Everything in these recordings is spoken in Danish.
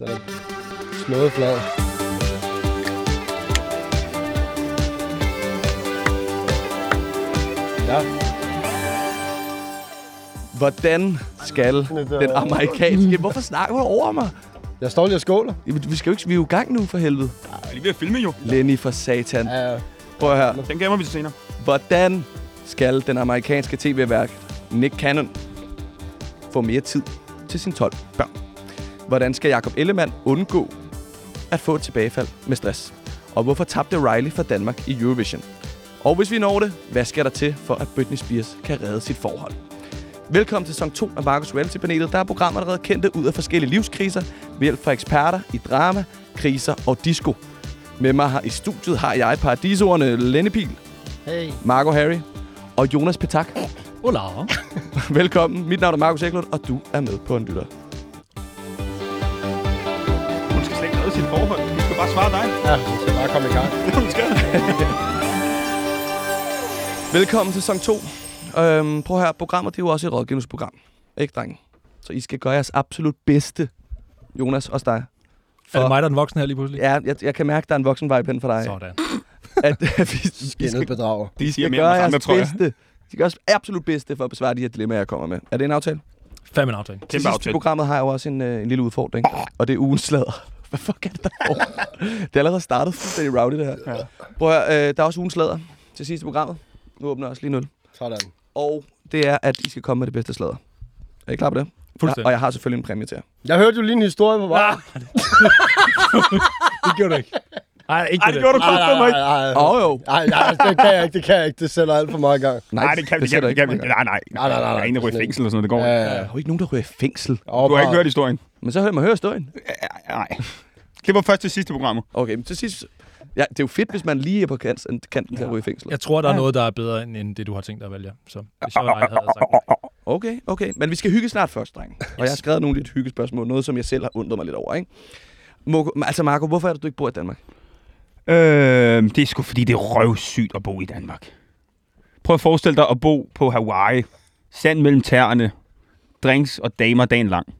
Er slået flad. Ja, Hvordan skal den amerikanske... Hvorfor snakker du over mig? jeg står lige og skåler. Jamen, Vi, skal jo ikke, vi er jo i gang nu, for helvede. Jeg er lige ved at filme jo. Lenny for satan. Ja, ja. Prøv at høre. Den gemmer vi til senere. Hvordan skal den amerikanske tv-værk Nick Cannon få mere tid til sine 12 børn? Hvordan skal Jakob Ellemann undgå at få et tilbagefald med stress? Og hvorfor tabte Riley for Danmark i Eurovision? Og hvis vi når det, hvad skal der til for, at Britney Spears kan redde sit forhold? Velkommen til sæson 2 af Marcus Reality-panelet. Der er programmer, der redder kendte ud af forskellige livskriser ved hjælp fra eksperter i drama, kriser og disco. Med mig her i studiet har jeg paradisorerne Lenny Pihl, Hey. Marco Harry og Jonas Petak. Hola. Velkommen. Mit navn er Markus Eklund, og du er med på en lytter. Bare svare dig. Ja, så skal bare komme i gang. Velkommen til sæson 2. Øhm, prøv her, programmet det er jo også et rådgivningsprogram. Ikke, drenge? Så I skal gøre jeres absolut bedste, Jonas, også dig. Er det mig, der er den voksne her lige pludselig? Ja, jeg, jeg kan mærke, der er en voksen vibe hen for dig. Sådan. At, at vi, vi Skinnet skal, bedrager. de siger skal mere gøre jeres jeg. bedste. De skal gøre jeres absolut bedste for at besvare de her dilemmaer, jeg kommer med. Er det en aftale? Fem en aftale. Til sidst i programmet har jeg jo også en, øh, en lille udfordring, og det er ugens slader. Hvad fuck er det, der foregår? Det er allerede startet fuldstændig rowdy, det her. Ja. Prøv at, høre, øh, der er også ugens slader til sidst i programmet. Nu åbner jeg også lige 0. Sådan. Og det er, at I skal komme med det bedste slader. Er I klar på det? Ja, Fuldstændig. og jeg har selvfølgelig en præmie til jer. Jeg hørte jo lige en historie på vej. Ah, det gjorde du ikke. Nej, ikke Ej, det gjorde du ikke. nej, nej. Åh jo. Nej, nej, det kan jeg ikke, det kan jeg ikke. Det sætter alt for meget i gang. Nej, det kan vi det ikke. Det. Nej, nej. Nej, nej, nej, Der er nej. ingen, der ryger i fængsel og sådan noget. Det går ikke. Der Ja, er jo ikke nogen, der ryger i fængsel. Du har ikke hørt historien? Men så hører man høre historien. Ja, Nej. Det var først til sidste programmet. Okay, men til sidst... Ja, det er jo fedt, hvis man lige er på kanten, kanten til at ryge i fængsel. Jeg tror, der er noget, der er bedre end, end det, du har tænkt dig at vælge. Så hvis jeg var dig, havde sagt det. Okay, okay. Men vi skal hygge snart først, drenge. Og jeg har skrevet nogle lidt hyggespørgsmål. Noget, som jeg selv har undret mig lidt over, ikke? Altså, Marco, hvorfor er det, du ikke bor i Danmark? Øh, det er sgu fordi, det er røvsygt at bo i Danmark. Prøv at forestille dig at bo på Hawaii. Sand mellem tæerne. Drinks og damer dagen lang.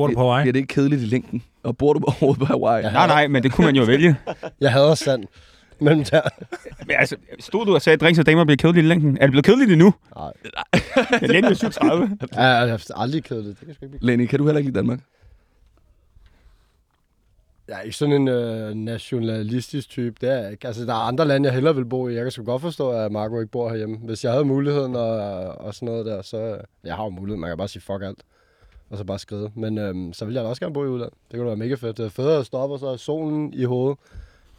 Bor du på Hawaii? Bliver det ikke kedeligt i længden? Og bor du overhovedet på Hawaii? Ja. Nej, nej, men det kunne man jo vælge. Jeg hader sand. Mellem der. Men altså, stod du og sagde, at drinks og damer bliver kedeligt i længden? Er det blevet kedeligt endnu? Nej. Jeg er 37. Ja, jeg har aldrig kedeligt. Det kan sgu ikke blive. Lenny, kan du heller ikke lide Danmark? Jeg er ikke sådan en øh, nationalistisk type. Det er jeg ikke. Altså, der er andre lande, jeg hellere vil bo i. Jeg kan sgu godt forstå, at Marco ikke bor herhjemme. Hvis jeg havde muligheden og, og sådan noget der, så... Jeg har jo muligheden. Man kan bare sige fuck alt. Og så bare skride. Men øhm, så vil jeg da også gerne bo i udlandet. Det kunne da være mega fedt. Det er fedt at stoppe, og så er solen i hovedet.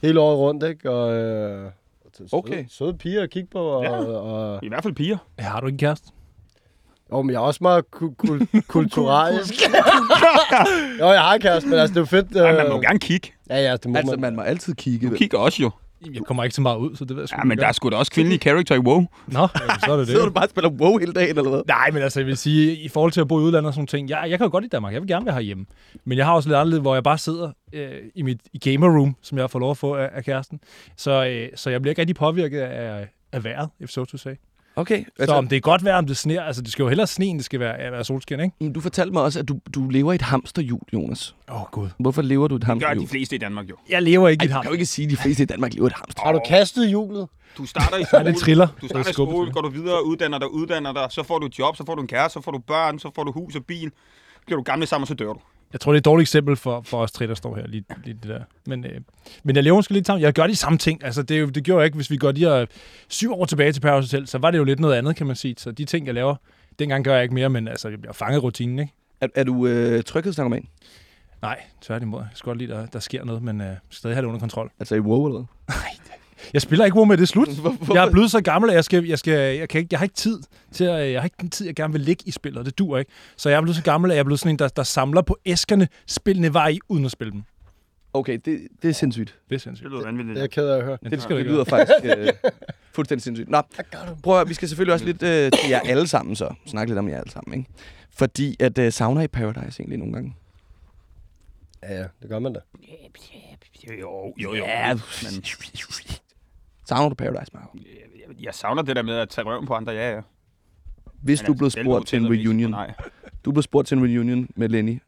Hele året rundt, ikke? Og, øh, og søde, Okay. søde piger at kigge på. Og, Ja. og, I hvert fald piger. Ja, har du ikke kæreste? Jo, men jeg er også meget ku- kul- kulturalisk. jo, jeg har en kæreste, men altså, det er jo fedt. Nej, man øh, må gerne kigge. Ja, ja, det må Altså, man. man må altid kigge. Du kigger også jo. Jeg kommer ikke så meget ud, så det ved jeg sgu Ja, men der er sgu da også kvindelige character i WoW. Nå, jamen, så er det Sidder du det. bare og spiller WoW hele dagen, eller hvad? Nej, men altså, jeg vil sige, i forhold til at bo i udlandet og sådan nogle ting, jeg, jeg kan jo godt i Danmark, jeg vil gerne være herhjemme. Men jeg har også lidt anderledes, hvor jeg bare sidder øh, i mit i gamer room, som jeg får lov at få af, af kæresten. Så, øh, så jeg bliver ikke rigtig påvirket af, af vejret, if so to say. Okay. Altså, Altså, så om det er godt vejr, om det sner, altså det skal jo hellere sne, end det skal være, være solskin, ikke? men du fortalte mig også, at du, du lever i et hamsterhjul, Jonas. Åh, oh, gud. Hvorfor lever du i et Det gør hamsterhjul? de fleste i Danmark jo. Jeg lever ikke Ej, i et kan jo ikke sige, at de fleste i Danmark lever i et hamster. Har du kastet hjulet? Du starter i skole, det triller. du starter i skole, går du videre, uddanner dig, uddanner dig, så får du et job, så får du en kæreste, så får du børn, så får du hus og bil. Bliver du gammel sammen, så dør du. Jeg tror, det er et dårligt eksempel for, for os tre, der står her, lige, lige det der. Men, øh, men jeg lever måske lidt sammen. Jeg gør de samme ting. Altså, det, jo, det gjorde jeg ikke, hvis vi går de her syv år tilbage til Paradise Hotel, så var det jo lidt noget andet, kan man sige. Så de ting, jeg laver, dengang gør jeg ikke mere, men altså, jeg i rutinen, ikke? Er, er du øh, tryghedsnarkoman? Nej, tværtimod. Jeg skal godt lide, at der, der sker noget, men øh, skal stadig have det under kontrol. Altså i WoW eller hvad? Jeg spiller ikke WoW med det er slut. Hvorfor? Jeg er blevet så gammel, at jeg, skal, jeg, skal, jeg, kan ikke, jeg har ikke tid til at, jeg har ikke den tid, jeg gerne vil ligge i spillet, og det dur ikke. Så jeg er blevet så gammel, at jeg er blevet sådan en, der, der samler på æskerne spillene var i, uden at spille dem. Okay, det, det er sindssygt. Det er sindssygt. Det lyder vanvittigt. Det er jeg ked af at høre. Men Det, det skal det ikke lyder faktisk øh, fuldstændig sindssygt. Nå, prøv at høre, vi skal selvfølgelig også lidt øh, til jer alle sammen så. Snakke lidt om jer alle sammen, ikke? Fordi at øh, savner I Paradise egentlig nogle gange? Ja, ja, det gør man da. Jo, jo, jo. Ja. Men Savner du Paradise, Marco? jeg, jeg savner det der med at tage røven på andre, ja, ja. Hvis Men du altså, blev spurgt til en reunion, Nej. du blev spurgt til en reunion med Lenny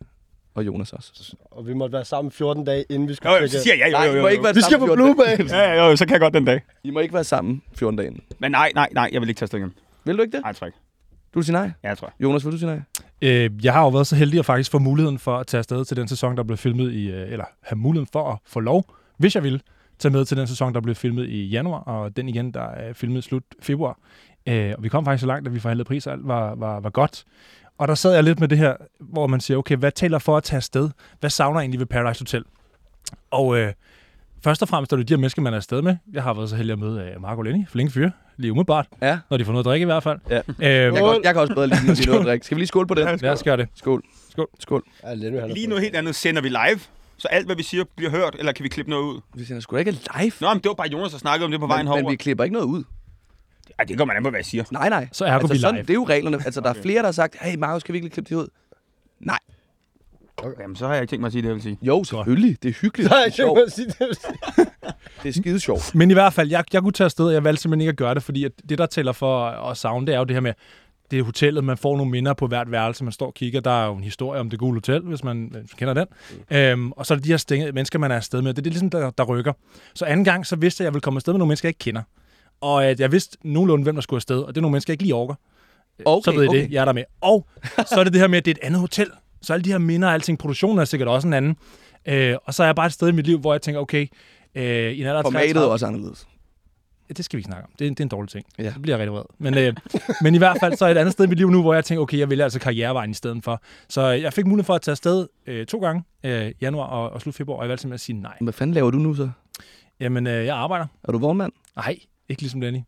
Og Jonas også. Og vi måtte være sammen 14 dage, inden vi skulle Jo, jo, så siger jeg ja, Nej, jo, jo, må jo. ikke være Vi skal på 14 dage. Blue Bay. Ja, ja, jo, så kan jeg godt den dag. I må ikke være sammen 14 dage. inden. Men nej, nej, nej, jeg vil ikke tage stilling. Vil du ikke det? Nej, jeg tror ikke. Du vil sige nej? Ja, jeg tror. Jonas, vil du sige nej? Øh, jeg har jo været så heldig at faktisk få muligheden for at tage afsted til den sæson, der blev filmet i, øh, eller have muligheden for at få lov, hvis jeg ville, tage med til den sæson, der blev filmet i januar, og den igen, der er filmet slut februar. Øh, og vi kom faktisk så langt, at vi forhandlede priser, alt var, var, var godt. Og der sad jeg lidt med det her, hvor man siger, okay, hvad taler for at tage afsted? Hvad savner jeg egentlig ved Paradise Hotel? Og øh, først og fremmest er det de her mennesker, man er afsted med. Jeg har været så heldig at møde øh, Marco Lenny, flinke fyre, lige umiddelbart, Ja. når de får noget at drikke i hvert fald. Ja. Øh, Jeg kan, også- jeg kan også bedre lide, når de noget at drikke. Skal vi lige skåle på det? lad os gøre det. Skål. Skål. Skål. Ja, er Lige noget helt andet. Sender vi live? Så alt, hvad vi siger, bliver hørt, eller kan vi klippe noget ud? Vi sender sgu da ikke live. Nå, men det var bare Jonas, der snakkede om det på vejen men, herover. men vi klipper ikke noget ud. Ej, det kommer an på, hvad jeg siger. Nej, nej. Så ergo altså, vi sådan, live. det er jo reglerne. Altså, der er Okay. flere, der har sagt, hey, Markus, kan vi ikke lige klippe det ud? Nej. Jamen, så har jeg ikke tænkt mig at sige det, jeg vil sige. Jo, selvfølgelig. Det er hyggeligt. Nej, Det er jeg sjovt. må sige det. Det er skide sjovt. Men i hvert fald, jeg, jeg kunne tage afsted, og jeg valgte simpelthen ikke at gøre det, fordi at det, der tæller for at savne, det er jo det her med, det er hotellet, man får nogle minder på hvert værelse, man står og kigger. Der er jo en historie om det gule hotel, hvis man, hvis man kender den. Mm. Øhm, og så er det de her stænge, mennesker, man er afsted med. Det er det, ligesom, der, der rykker. Så anden gang, så vidste jeg, at jeg ville komme afsted med nogle mennesker, jeg ikke kender. Og at jeg vidste nogenlunde, hvem der skulle afsted, og det er nogle mennesker, jeg ikke lige orker. Okay, så ved I okay. det, jeg er der med. Og så er det det her med, at det er et andet hotel. Så alle de her minder og alting, produktionen er sikkert også en anden. Øh, og så er jeg bare et sted i mit liv, hvor jeg tænker, okay, øh, i en alder Formatet er 33 også anderledes. Det skal vi ikke snakke om. Det er, det er en dårlig ting. Ja. Så bliver jeg rigtig vred. Men, øh, men i hvert fald så er jeg et andet sted i mit liv nu, hvor jeg tænker, okay, jeg vælger altså karrierevejen i stedet for. Så jeg fik mulighed for at tage afsted øh, to gange, øh, januar og, og slut februar, og jeg valgte simpelthen at sige nej. Hvad fanden laver du nu så? Jamen, øh, jeg arbejder. Er du vognmand? Nej, ikke ligesom Lenny.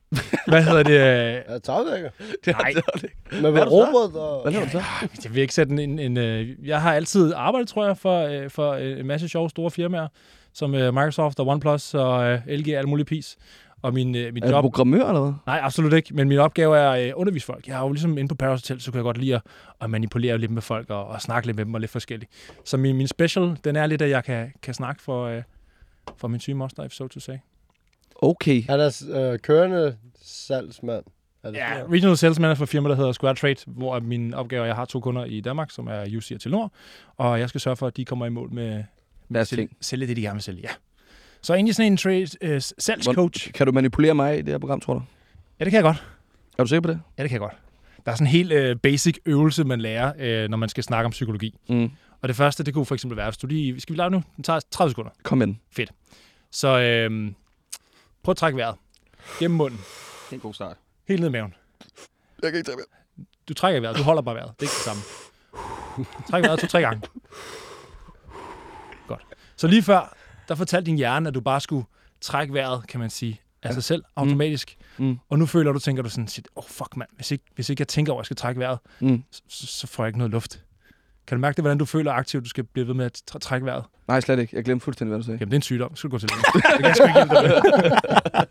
Hvad hedder det? Øh, Ja, tagdækker. Det Nej. det. Men Hvad med er du så? robot og... Hvad laver du så? jeg vil ikke sætte en... en, en øh, jeg har altid arbejdet, tror jeg, for, øh, for øh, en masse sjove store firmaer, som øh, Microsoft og OnePlus og øh, LG og alle mulige pis. Og min, øh, min Er du job... programmør eller hvad? Nej, absolut ikke. Men min opgave er at øh, undervise folk. Jeg er jo ligesom inde på Paris Hotel, så kan jeg godt lide at, at manipulere lidt med folk og, og snakke lidt med dem og lidt forskelligt. Så min, min special, den er lidt, at jeg kan, kan snakke for, øh, for min syge moster, if so to say. Okay. Han er øh, kørende salgsmand. Er det Ja, regional sales manager for firma, der hedder Square Trade, hvor min opgave er, at jeg har to kunder i Danmark, som er UC og Telenor, og jeg skal sørge for, at de kommer i mål med, med at sælge, sælge det, de gerne vil sælge. Ja. Så egentlig sådan en trade, øh, salgscoach. Kan du manipulere mig i det her program, tror du? Ja, det kan jeg godt. Er du sikker på det? Ja, det kan jeg godt. Der er sådan en helt øh, basic øvelse, man lærer, øh, når man skal snakke om psykologi. Mm. Og det første, det kunne for eksempel være, hvis du lige... Skal vi lave nu? Den tager 30 sekunder. Kom med den. Så øh, prøv at trække vejret. Gennem munden. Det er en god start. Helt ned i maven. Jeg kan ikke tage mere. Du trækker vejret. Du holder bare vejret. Det er ikke det samme. Træk vejret to-tre gange. Godt. Så lige før, der fortalte din hjerne, at du bare skulle trække vejret, kan man sige, af sig selv automatisk. Mm. Og nu føler du, tænker du sådan, shit, oh fuck mand, hvis ikke, hvis ikke jeg tænker over, at jeg skal trække vejret, Mm. så, så får jeg ikke noget luft. Kan du mærke det, hvordan du føler aktivt, du skal blive ved med at tr- trække vejret? Nej, slet ikke. Jeg glemte fuldstændig, hvad du sagde. Jamen, det er en sygdom. Skal du gå til lægen. Det kan jeg sgu ikke hjælpe dig.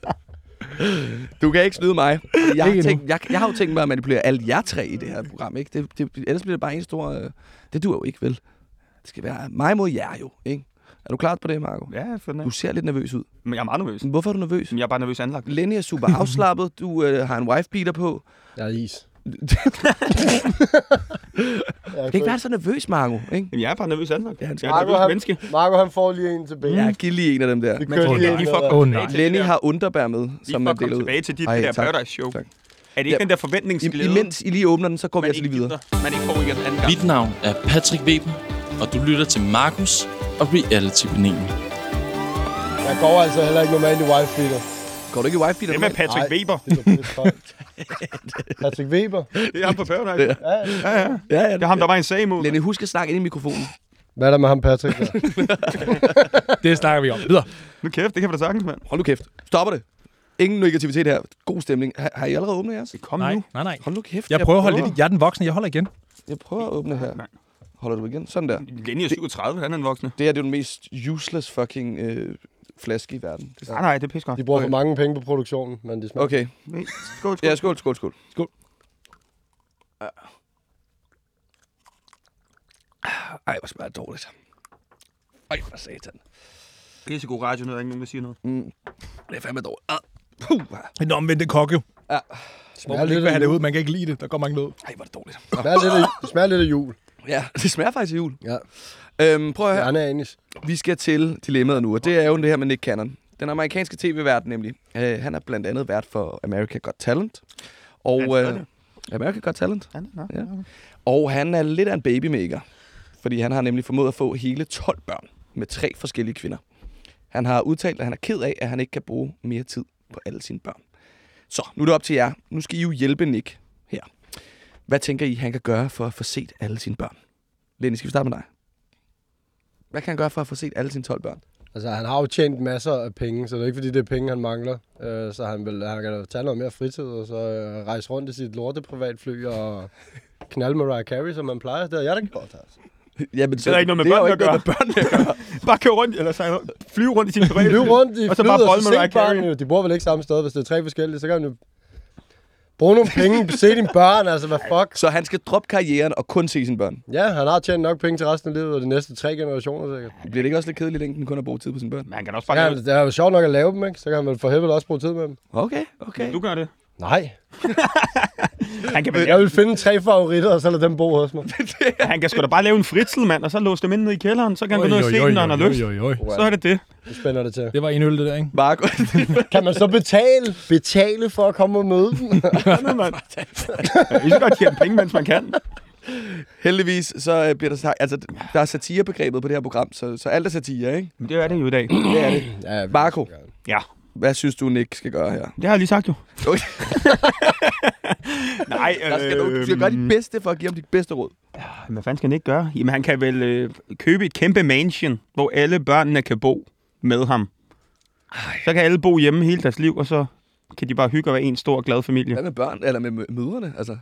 Du kan ikke snyde mig. Jeg har, tænkt, jeg, jeg har jo tænkt mig at manipulere alle jer tre i det her program, ikke? Det, det, ellers bliver det bare en stor... Øh, det duer jo ikke, vel? Det skal være mig mod jer jo, ikke? Er du klar på det, Marco? Ja, jeg føler Du ser lidt nervøs ud. Men jeg er meget nervøs. Hvorfor er du nervøs? Jeg er bare nervøs anlagt. Lenny er super afslappet. Du øh, har en wife-beater på. Jeg er is. Det kan ikke være så nervøs, Marco, ikke? Jamen, jeg er bare nervøs anlagt. Ja, han jeg er et Marco, nervøs han, menneske. Marco, han får lige en tilbage. Ja, giv lige en af dem der. Vi kører lige en Vi. Åh oh, nej. Lenny har underbær med, Lige som for er at komme delet ud. tilbage til dit Ej, det der tak. Paradise Show. Tak. Er det ikke Ja. den der I, forventningsglæde, imens I lige åbner den, så går vi man altså ikke, lige videre. man ikke får igen anden gang? Mit navn er Patrick Weber, og du lytter til Markus og Reality-panelen. Jeg går altså heller ikke normalt i wife beater. Går du ikke i wife-beater? Det med normalt? Patrick Nej. Weber. Er. Patrick Weber. Det er ham på Paradise. Ja. Ja, ja. Ja, ja. Ja. Det er ham, der var en sag imod. Lenny, husk at snakke ind i mikrofonen. Hvad er der med ham, Patrick? Der? Det snakker vi om. Videre. Nu kæft, det kan vi da sagtens, mand. Hold nu kæft. Stopper det. Ingen negativitet her. God stemning. Har, har I allerede åbnet jeres? Kom Nej, nu. nej, nej. Hold nu kæft. Jeg prøver at holde lidt. i- Jeg er den voksne. Jeg holder igen. Jeg prøver at åbne her. Nej. Holder du igen? Sådan der. Lenny er 37, han er en voksne. Det her det er den mest useless fucking øh, flaske i verden. Det Nej, nej, det er pisse godt. De bruger Okay. for mange penge på produktionen, men de smager. Okay. Skål, skål. Ja, skål, skål, skål. Skål. Ja. Ej, hvor smager det dårligt. Ej, hvor satan. Pisse god radio, når der er ikke nogen, der siger noget. Mm. Det er fandme dårligt. Ah. Puh. En omvendte kokke. Ja. Man ikke vil have det ud. Man kan ikke lide det. Der går mange ud. Ej, hvor er det dårligt. Det smager lidt af, det smager lidt af jul. Ja, det smager faktisk af jul. Ja, Øhm, prøv at høre. han er anis. Vi skal til dilemmaet nu, og det er jo det her med Nick Cannon. Den amerikanske tv-vært nemlig. Øh, han er blandt andet vært for America Got Talent. Og øh. America Got Talent. Ja, nå, Ja. Og han er lidt af en babymaker. Fordi han har nemlig formået at få hele 12 børn med tre forskellige kvinder. Han har udtalt, at han er ked af, at han ikke kan bruge mere tid på alle sine børn. Så, nu er det op til jer. Nu skal I jo hjælpe Nick. Hvad tænker I, han kan gøre for at få set alle sine børn? Lenny, skal vi starte med dig? Hvad kan han gøre for at få set alle sine 12 børn? Altså, han har jo tjent masser af penge, så det er ikke fordi, det er penge, han mangler. Øh, så han, vil, han kan da tage noget mere fritid, og så øh, rejse rundt i sit lorte privatfly og knalde Mariah Carey, som man plejer. Det har jeg da gjort, altså. Jamen, Det er ikke noget med er børnene ikke noget med børnene at gøre. Bare køre rundt, eller så flyve rundt i sin private Løb rundt i Og så bare så Mariah. Carey. De bor vel ikke samme sted, hvis det er tre forskellige, så kan han jo bruge nogle penge, se dine børn, altså hvad fuck. Så han skal droppe karrieren og kun se sine børn. Ja, han har tjent nok penge til resten af livet, og de næste tre generationer sikkert. Bliver det ikke også lidt kedeligt i længden kun at bruge tid på sine børn? Men han kan også Så bare han, det er jo sjovt nok at lave dem, ikke? Så kan han vel for helvede også bruge tid med dem. Okay, okay. Du gør det. Nej. Han kan, vel, Jeg vil finde tre favoritter, og så lade dem bo hos mig. han kan sgu da bare lave en fritzel, mand, og så låse dem ind i kælderen. Så kan han gå ned og se dem, når han har lyst. Så er det det. Det spænder det til. Det var en øl, det der, ikke? Marco, Kan man så betale, betale for at komme og møde dem? Sådan, mand. Vi skal godt tjene penge, mens man kan. heldigvis så øh, bliver der sagt, altså der er satirebegrebet på det her program, så, så alt er satire, ikke? Men det er det jo i dag. Det er det. ja, Marco, Ja, hvad synes du, Nick skal gøre her? det har jeg lige sagt jo. Okay. Nej, Der skal du, du skal gøre dit bedste for at give ham dit bedste råd. Hvad fanden skal han ikke gøre? Jamen, han kan vel øh, købe et kæmpe mansion, hvor alle børnene kan bo med ham. Så kan alle bo hjemme hele deres liv, og så kan de bare hygge og være en stor, glad familie. Hvad med børn, eller med mø- mødrene? Altså,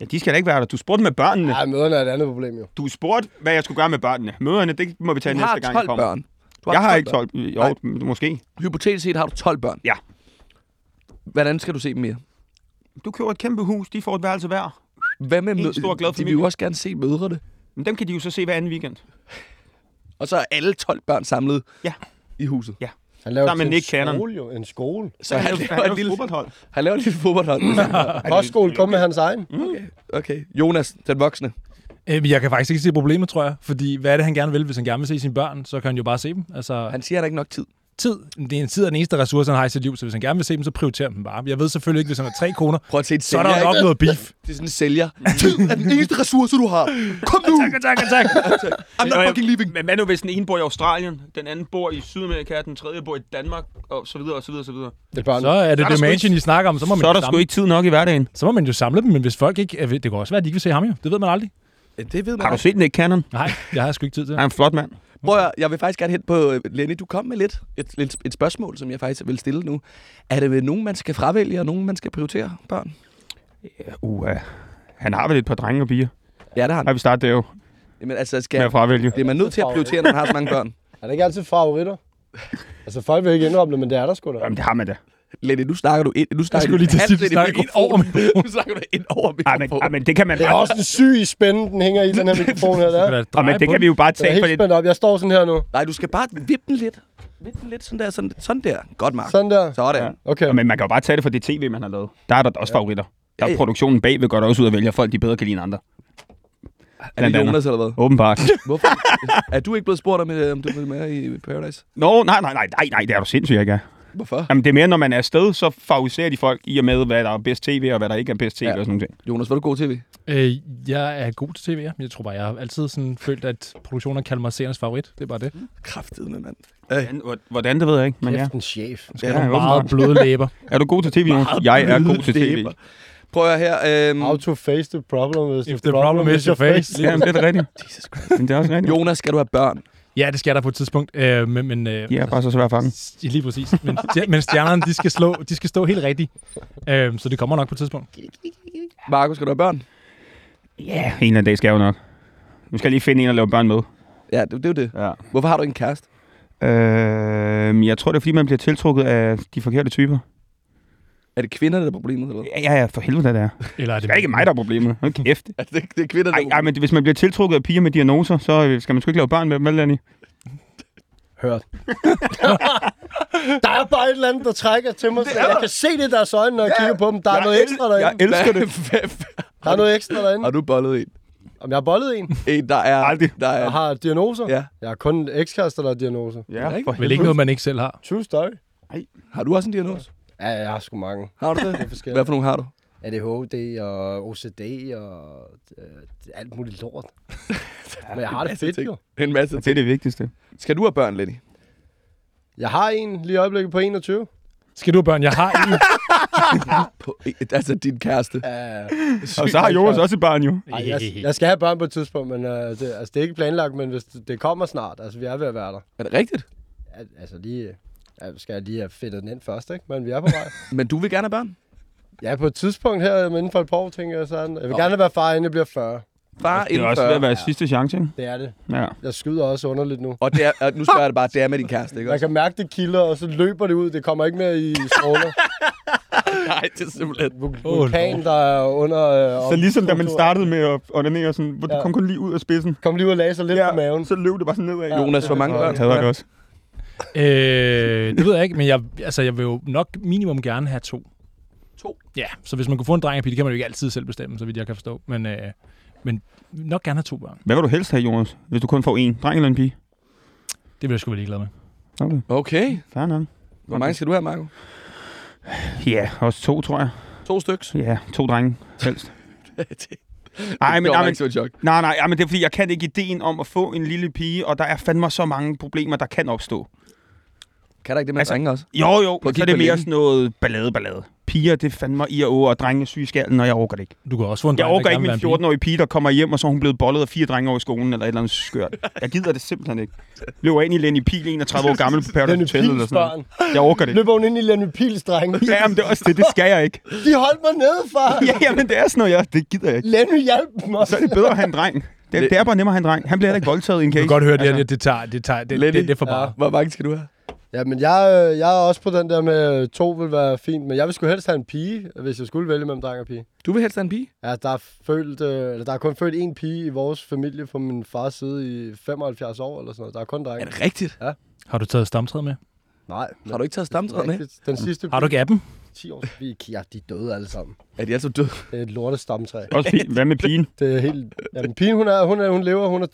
Ja, de skal da ikke være der. Du spurgte med børnene. Nej, møderne er et andet problem jo. Du spurgte, hvad jeg skulle gøre med børnene. Møderne, det må vi tage du næste gang, 12 jeg kommer. børn. Du Jeg har ikke børn. 12. Jo, Nej. måske. Hypotetisk set har du 12 børn. Ja. Hvordan skal du se dem mere? Du køber et kæmpe hus, de får et værelse hver. Hvad med En mø- stor, glad De vil familie. jo også gerne se mødrene. Men dem kan de jo så se hver anden weekend. Og så er alle 12 børn samlet Ja. i huset. Han laver Sammen med Nick en Cannon. skole jo. En skole. Så han han laver laver et lille, fodboldhold. han laver et lille fodboldhold. Kostskole, kom med hans egen. okay. okay. Jonas, den voksne. Øh, Jeg kan faktisk ikke se problemet, tror jeg. Fordi hvad er det, han gerne vil? Hvis han gerne vil se sine børn, så kan han jo bare se dem. Altså, Han siger, at han har ikke nok tid. tid. Det er en tid er den eneste ressource, han har i sit liv. Så hvis han gerne vil se dem, så prioriterer han dem bare. Jeg ved selvfølgelig ikke, hvis han har tre koner, Prøv at se et så er sælger, der nok ikke? noget beef. Det er sådan en sælger. Tid er den eneste ressource, du har. Kom nu! Tak, tak, tak. I'm not fucking leaving. Men hvad nu, hvis den ene bor i Australien, den anden bor i Sydamerika, den tredje bor i Danmark, og så videre, og så videre, og så videre. Det er børn. Så er det er der sgu mansion, I snakker om. Så må man, Så er der sgu samle, ikke tid nok i hverdagen. så må man jo samle dem. Men hvis folk ikke... Det kan også være, at de ikke vil se ham jo. Det ved man aldrig. Det ved man Har du ikke. set Nick Cannon? Nej, jeg har sgu ikke tid til Han det. er en flot mand. Prøv at, høre, jeg vil faktisk gerne hen på øh, Lenny. Du kom med lidt et, et, et spørgsmål, som jeg faktisk vil stille nu. Er det ved nogen, man skal fravælge, og nogen, man skal prioritere børn? Uh, han har vel et par drenge og piger. Ja, det har han. Har vi startet det jo Jamen, altså, med skal, at fravælge. det er man nødt til at prioritere, når man har så mange børn. Er det ikke altid favoritter? Altså, folk vil ikke indrømme det, men det er der sgu da. Jamen, det har man da. Lenny, nu snakker du ind. Nu snakker skulle lige til at sige, snakker ind over mikrofonen. Nu snakker du ind over mikrofonen. ej, men det kan man Det er også en syg spænde, den hænger i den her mikrofon her. Der. Men det kan vi jo bare er tage for helt det. spændt op. Jeg står sådan her nu. Nej, du skal bare vippe den lidt. Vippe den lidt sådan der. Sådan, sådan der. Godt, Mark. Sådan der. Sådan. Ja. Okay. Men man kan jo bare tage det for det tv, man har lavet. Der er der også favoritter. Der Ja, er ja. produktionen bagved går der også ud og vælger folk, de bedre kan lide end andre. Er det. Jonas eller hvad? Åbenbart. Hvorfor? er du ikke blevet spurgt om, øh, om du vil med i Paradise? Nå, nej, nej, nej, nej, nej, det er du sindssygt, jeg ikke er. Hvorfor? Jamen, det er mere, når man er afsted, så favoriserer de folk i og med, hvad der er bedst tv, og hvad der ikke er bedst tv, Ja. og sådan nogle ting. Jonas, var du god tv? Øh, jeg er god til tv, ja. Jeg tror bare, jeg har altid sådan følt, at produktionen kalder mig seernes favorit. Det er bare det. Kraftedeme, mand. Hvordan, hvor- hvordan, det ved jeg ikke, men ja. En chef. Skal Ja, åbenbart. meget bløde læber. Er du god til tv, Jonas? Jeg er god til tv. Prøv at her. Øhm, How to face the problem is If the problem is your face. Jamen, det er da rigtigt. Jesus Christ. Men det er også rigtigt. Jonas, skal du have børn? Ja, det skal der på et tidspunkt. Øh, men, men, øh, De er bare så svære at fange. Lige præcis. Men, men stjernerne, de skal, slå, de skal stå helt rigtigt. Øh, så det kommer nok på et tidspunkt. Markus, skal du have børn? Ja, en eller anden dag skal jeg jo nok. Nu skal jeg lige finde en og lave børn med. Ja, det, det er jo det. Ja. Hvorfor har du ikke en kæreste? Øh, jeg tror, det er, fordi man bliver tiltrukket af de forkerte typer. Er det kvinderne, der er problemet, eller hvad? Ja, ja, for helvede, det er. Eller er Det er ikke mig, der er problemet. Hold kæft. Altså, det, det er kvinder, der Ej, ej, men hvis man bliver tiltrukket af piger med diagnoser, så øh, skal man sgu ikke lave børn med dem, vel, Danny? Hørt. der er bare et eller andet, der trækker til mig. Så jeg kan se det i deres øjne, når jeg kigger på dem. Der er noget ekstra Jeg derinde. elsker det. det. Der er noget ekstra derinde. Har du bollet en? Om jeg har bollet en? En, der er... Aldrig. Der er Jeg har diagnoser? Ja. Jeg har kun ekskærester, der har diagnoser. Ja, ikke? Vel ikke noget, man ikke selv har. True story. Har du også en diagnose? Ja, jeg har sgu mange. Har du det? Det er Hvad for nogle har du? ADHD og OCD og øh, alt muligt lort. Men jeg har det fedt ting. jo. En masse det er det vigtigste. Skal du have børn, Lenny? Jeg har en lige i øjeblikket på 21. Skal du have børn? Jeg har en. På, altså din kæreste. Uh, Og så har Jonas også et barn jo. ej, jeg, jeg skal have børn på et tidspunkt, men uh, det, altså, det er ikke planlagt, men hvis det, det kommer snart, altså vi er ved at være der. Er det rigtigt? Al- Altså lige, ja, skal jeg lige have fedtet den ind først, ikke? Men vi er på vej. Men du vil gerne have børn? ja, på et tidspunkt her, men inden for et par år, tænker jeg sådan. Jeg vil gerne være far, inden jeg bliver 40. Far Det er også ved 40. at være sidste chance, ikke? Det er det. Ja. Jeg skyder også underligt nu. Og det er, og nu spørger jeg dig bare, det er med din kæreste, ikke Jeg også? kan mærke, det kilder, og så løber det ud. Det kommer ikke mere i stråler. Nej, det er simpelthen... Vulkan, der er under... Øh, Så ligesom da man startede med at onanere, sådan, hvor det Ja. kom kun lige ud af spidsen. Kom lige ud og lagde sig lidt på maven. så løb det bare sådan nedad. Ja. Jonas, hvor mange Ja. børn Jeg hader det også. Øh, det ved jeg ikke, men jeg, altså, jeg vil jo nok minimum gerne have to. To? Ja, så hvis man kunne få en dreng og pige, det kan man jo ikke altid selv bestemme, så vidt jeg kan forstå. Men, øh, men nok gerne have to børn. Hvad vil du helst have, Jonas, hvis du kun får en dreng eller en pige? Det vil jeg sgu være ligeglad med. Okay, Okay. fair nok. Hvor mange skal du have, Marco? Ja, også to, tror jeg. To styks? Ja, to drenge helst. det Ej, men, nej, men, nej, nej, ja, men det er fordi, jeg kan ikke ideen om at få en lille pige, og der er fandme så mange problemer, der kan opstå. Kan der ikke det med Altså- drenge også? Jo, jo, at så er det på mere sådan noget ballade, ballade. Piger, det er fandme i og over, og drenge syge skallen, og jeg overgår det ikke. Du kan også få en Jeg dreng, der overgår ikke min være en pige. 14-årige pige, der kommer hjem, og så er hun blevet bollet af fire drenge over i skolen, eller et eller andet skørt. Jeg gider det simpelthen ikke. Løber ind i Lenny Pil, 31 år gammel, på Paradise Hotel eller sådan noget. Jeg overgår det ikke. Løber hun ind i Lenny Pils drenge. Ja, men det er også det, det skal jeg ikke. De holdt mig nede, far. Ja, jamen, det er sådan noget, jeg, det gider jeg ikke. Lenny hjalp mig. Så er det bedre at have en dreng. Det, det er bare nemmere at have en dreng. Han bliver heller ikke voldtaget i en Du case. kan godt høre, det, Altså, det, det, tager, det, tager, det, det, det er for Ja. bare. Hvor mange skal du have? Ja, men jeg, øh, jeg er også på den der med, øh, to vil være fint, men jeg vil sgu helst have en pige, hvis jeg skulle vælge mellem dreng og pige. Du vil helst have en pige? Ja, der er, født, øh, eller der er kun født en pige i vores familie fra min fars side i 75 år eller sådan noget. Der er kun drenge. Er det rigtigt? Har du taget stamtræet med? Nej. men- Har du ikke taget stamtræet med? Den sidste Har du ikke appen? 10 år. Vi, ja, de er døde alle sammen. Er de altså døde? Det er et lortestamtræ. Også fint. Hvad med pigen? Det er helt... Jamen, pigen, hun, er, hun, er, hun lever, hun er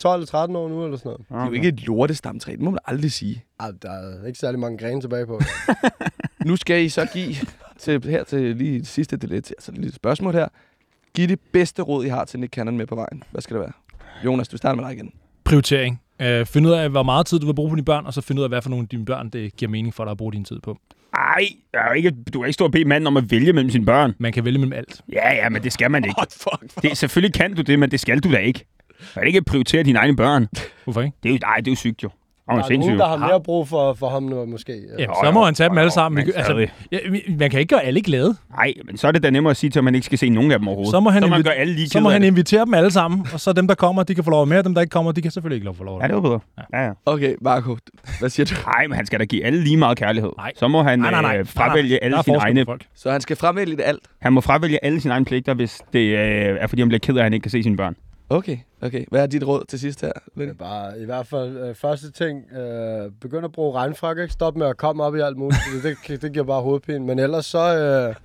12-13 år nu, eller sådan noget. Det er jo ikke et lortestamtræ, det må man aldrig sige. Ej, der er ikke særlig mange grene tilbage på. Nu skal I så give til, her til lige det sidste det lidt, altså et lille spørgsmål her. Giv det bedste råd, I har til Nick Cannon med på vejen. Hvad skal det være? Jonas, du starter med dig igen. Prioritering. Øh, find ud af, hvor meget tid du vil bruge på dine børn, og så find ud af, hvad for nogle af dine børn, det giver mening for dig at bruge din tid på. Ej, jeg er ikke, du kan ikke stå og bede manden om at vælge mellem sine børn. Man kan vælge mellem alt. Ja, ja, men det skal man ikke. What fuck? Det, selvfølgelig kan du det, men det skal du da ikke. Du kan ikke prioritere dine egne børn. Hvorfor ikke? Det er jo, nej, det er jo sygt jo. Der er er sindssygt. nogen, der har mere brug for, for ham nu, måske. Ja. Ja, så jo. må han tage dem alle sammen. men Vi- Altså, ja, vi- man kan ikke gøre alle glade. Nej, men så er det da nemmere at sige til, at man ikke skal se nogen af dem overhovedet. Så må han, så man gør alle lige så må han invitere dem alle sammen, og så dem, der kommer, de kan få lov at være med, og dem, der ikke kommer, de kan selvfølgelig ikke lov at få lov Ja, det var bedre. Ja, ja. Okay, Marco, hvad siger du? Nej, men han skal da give alle lige meget kærlighed. Nej. Så må han Nej, nej, nej. Øh, fravælge Der alle er sine egne... folk. Så han skal fremvælge det alt? Han må fravælge alle sine egne pligter, hvis det øh, er fordi, han bliver ked af, at han ikke kan se sine børn. Okay, okay. Hvad er dit råd til sidst her? Det er bare, i hvert fald, øh, første ting, øh, begynd at bruge regnfrakke, ikke? Stop med at komme op i alt muligt, fordi det, det giver bare hovedpine. Men ellers så, øh,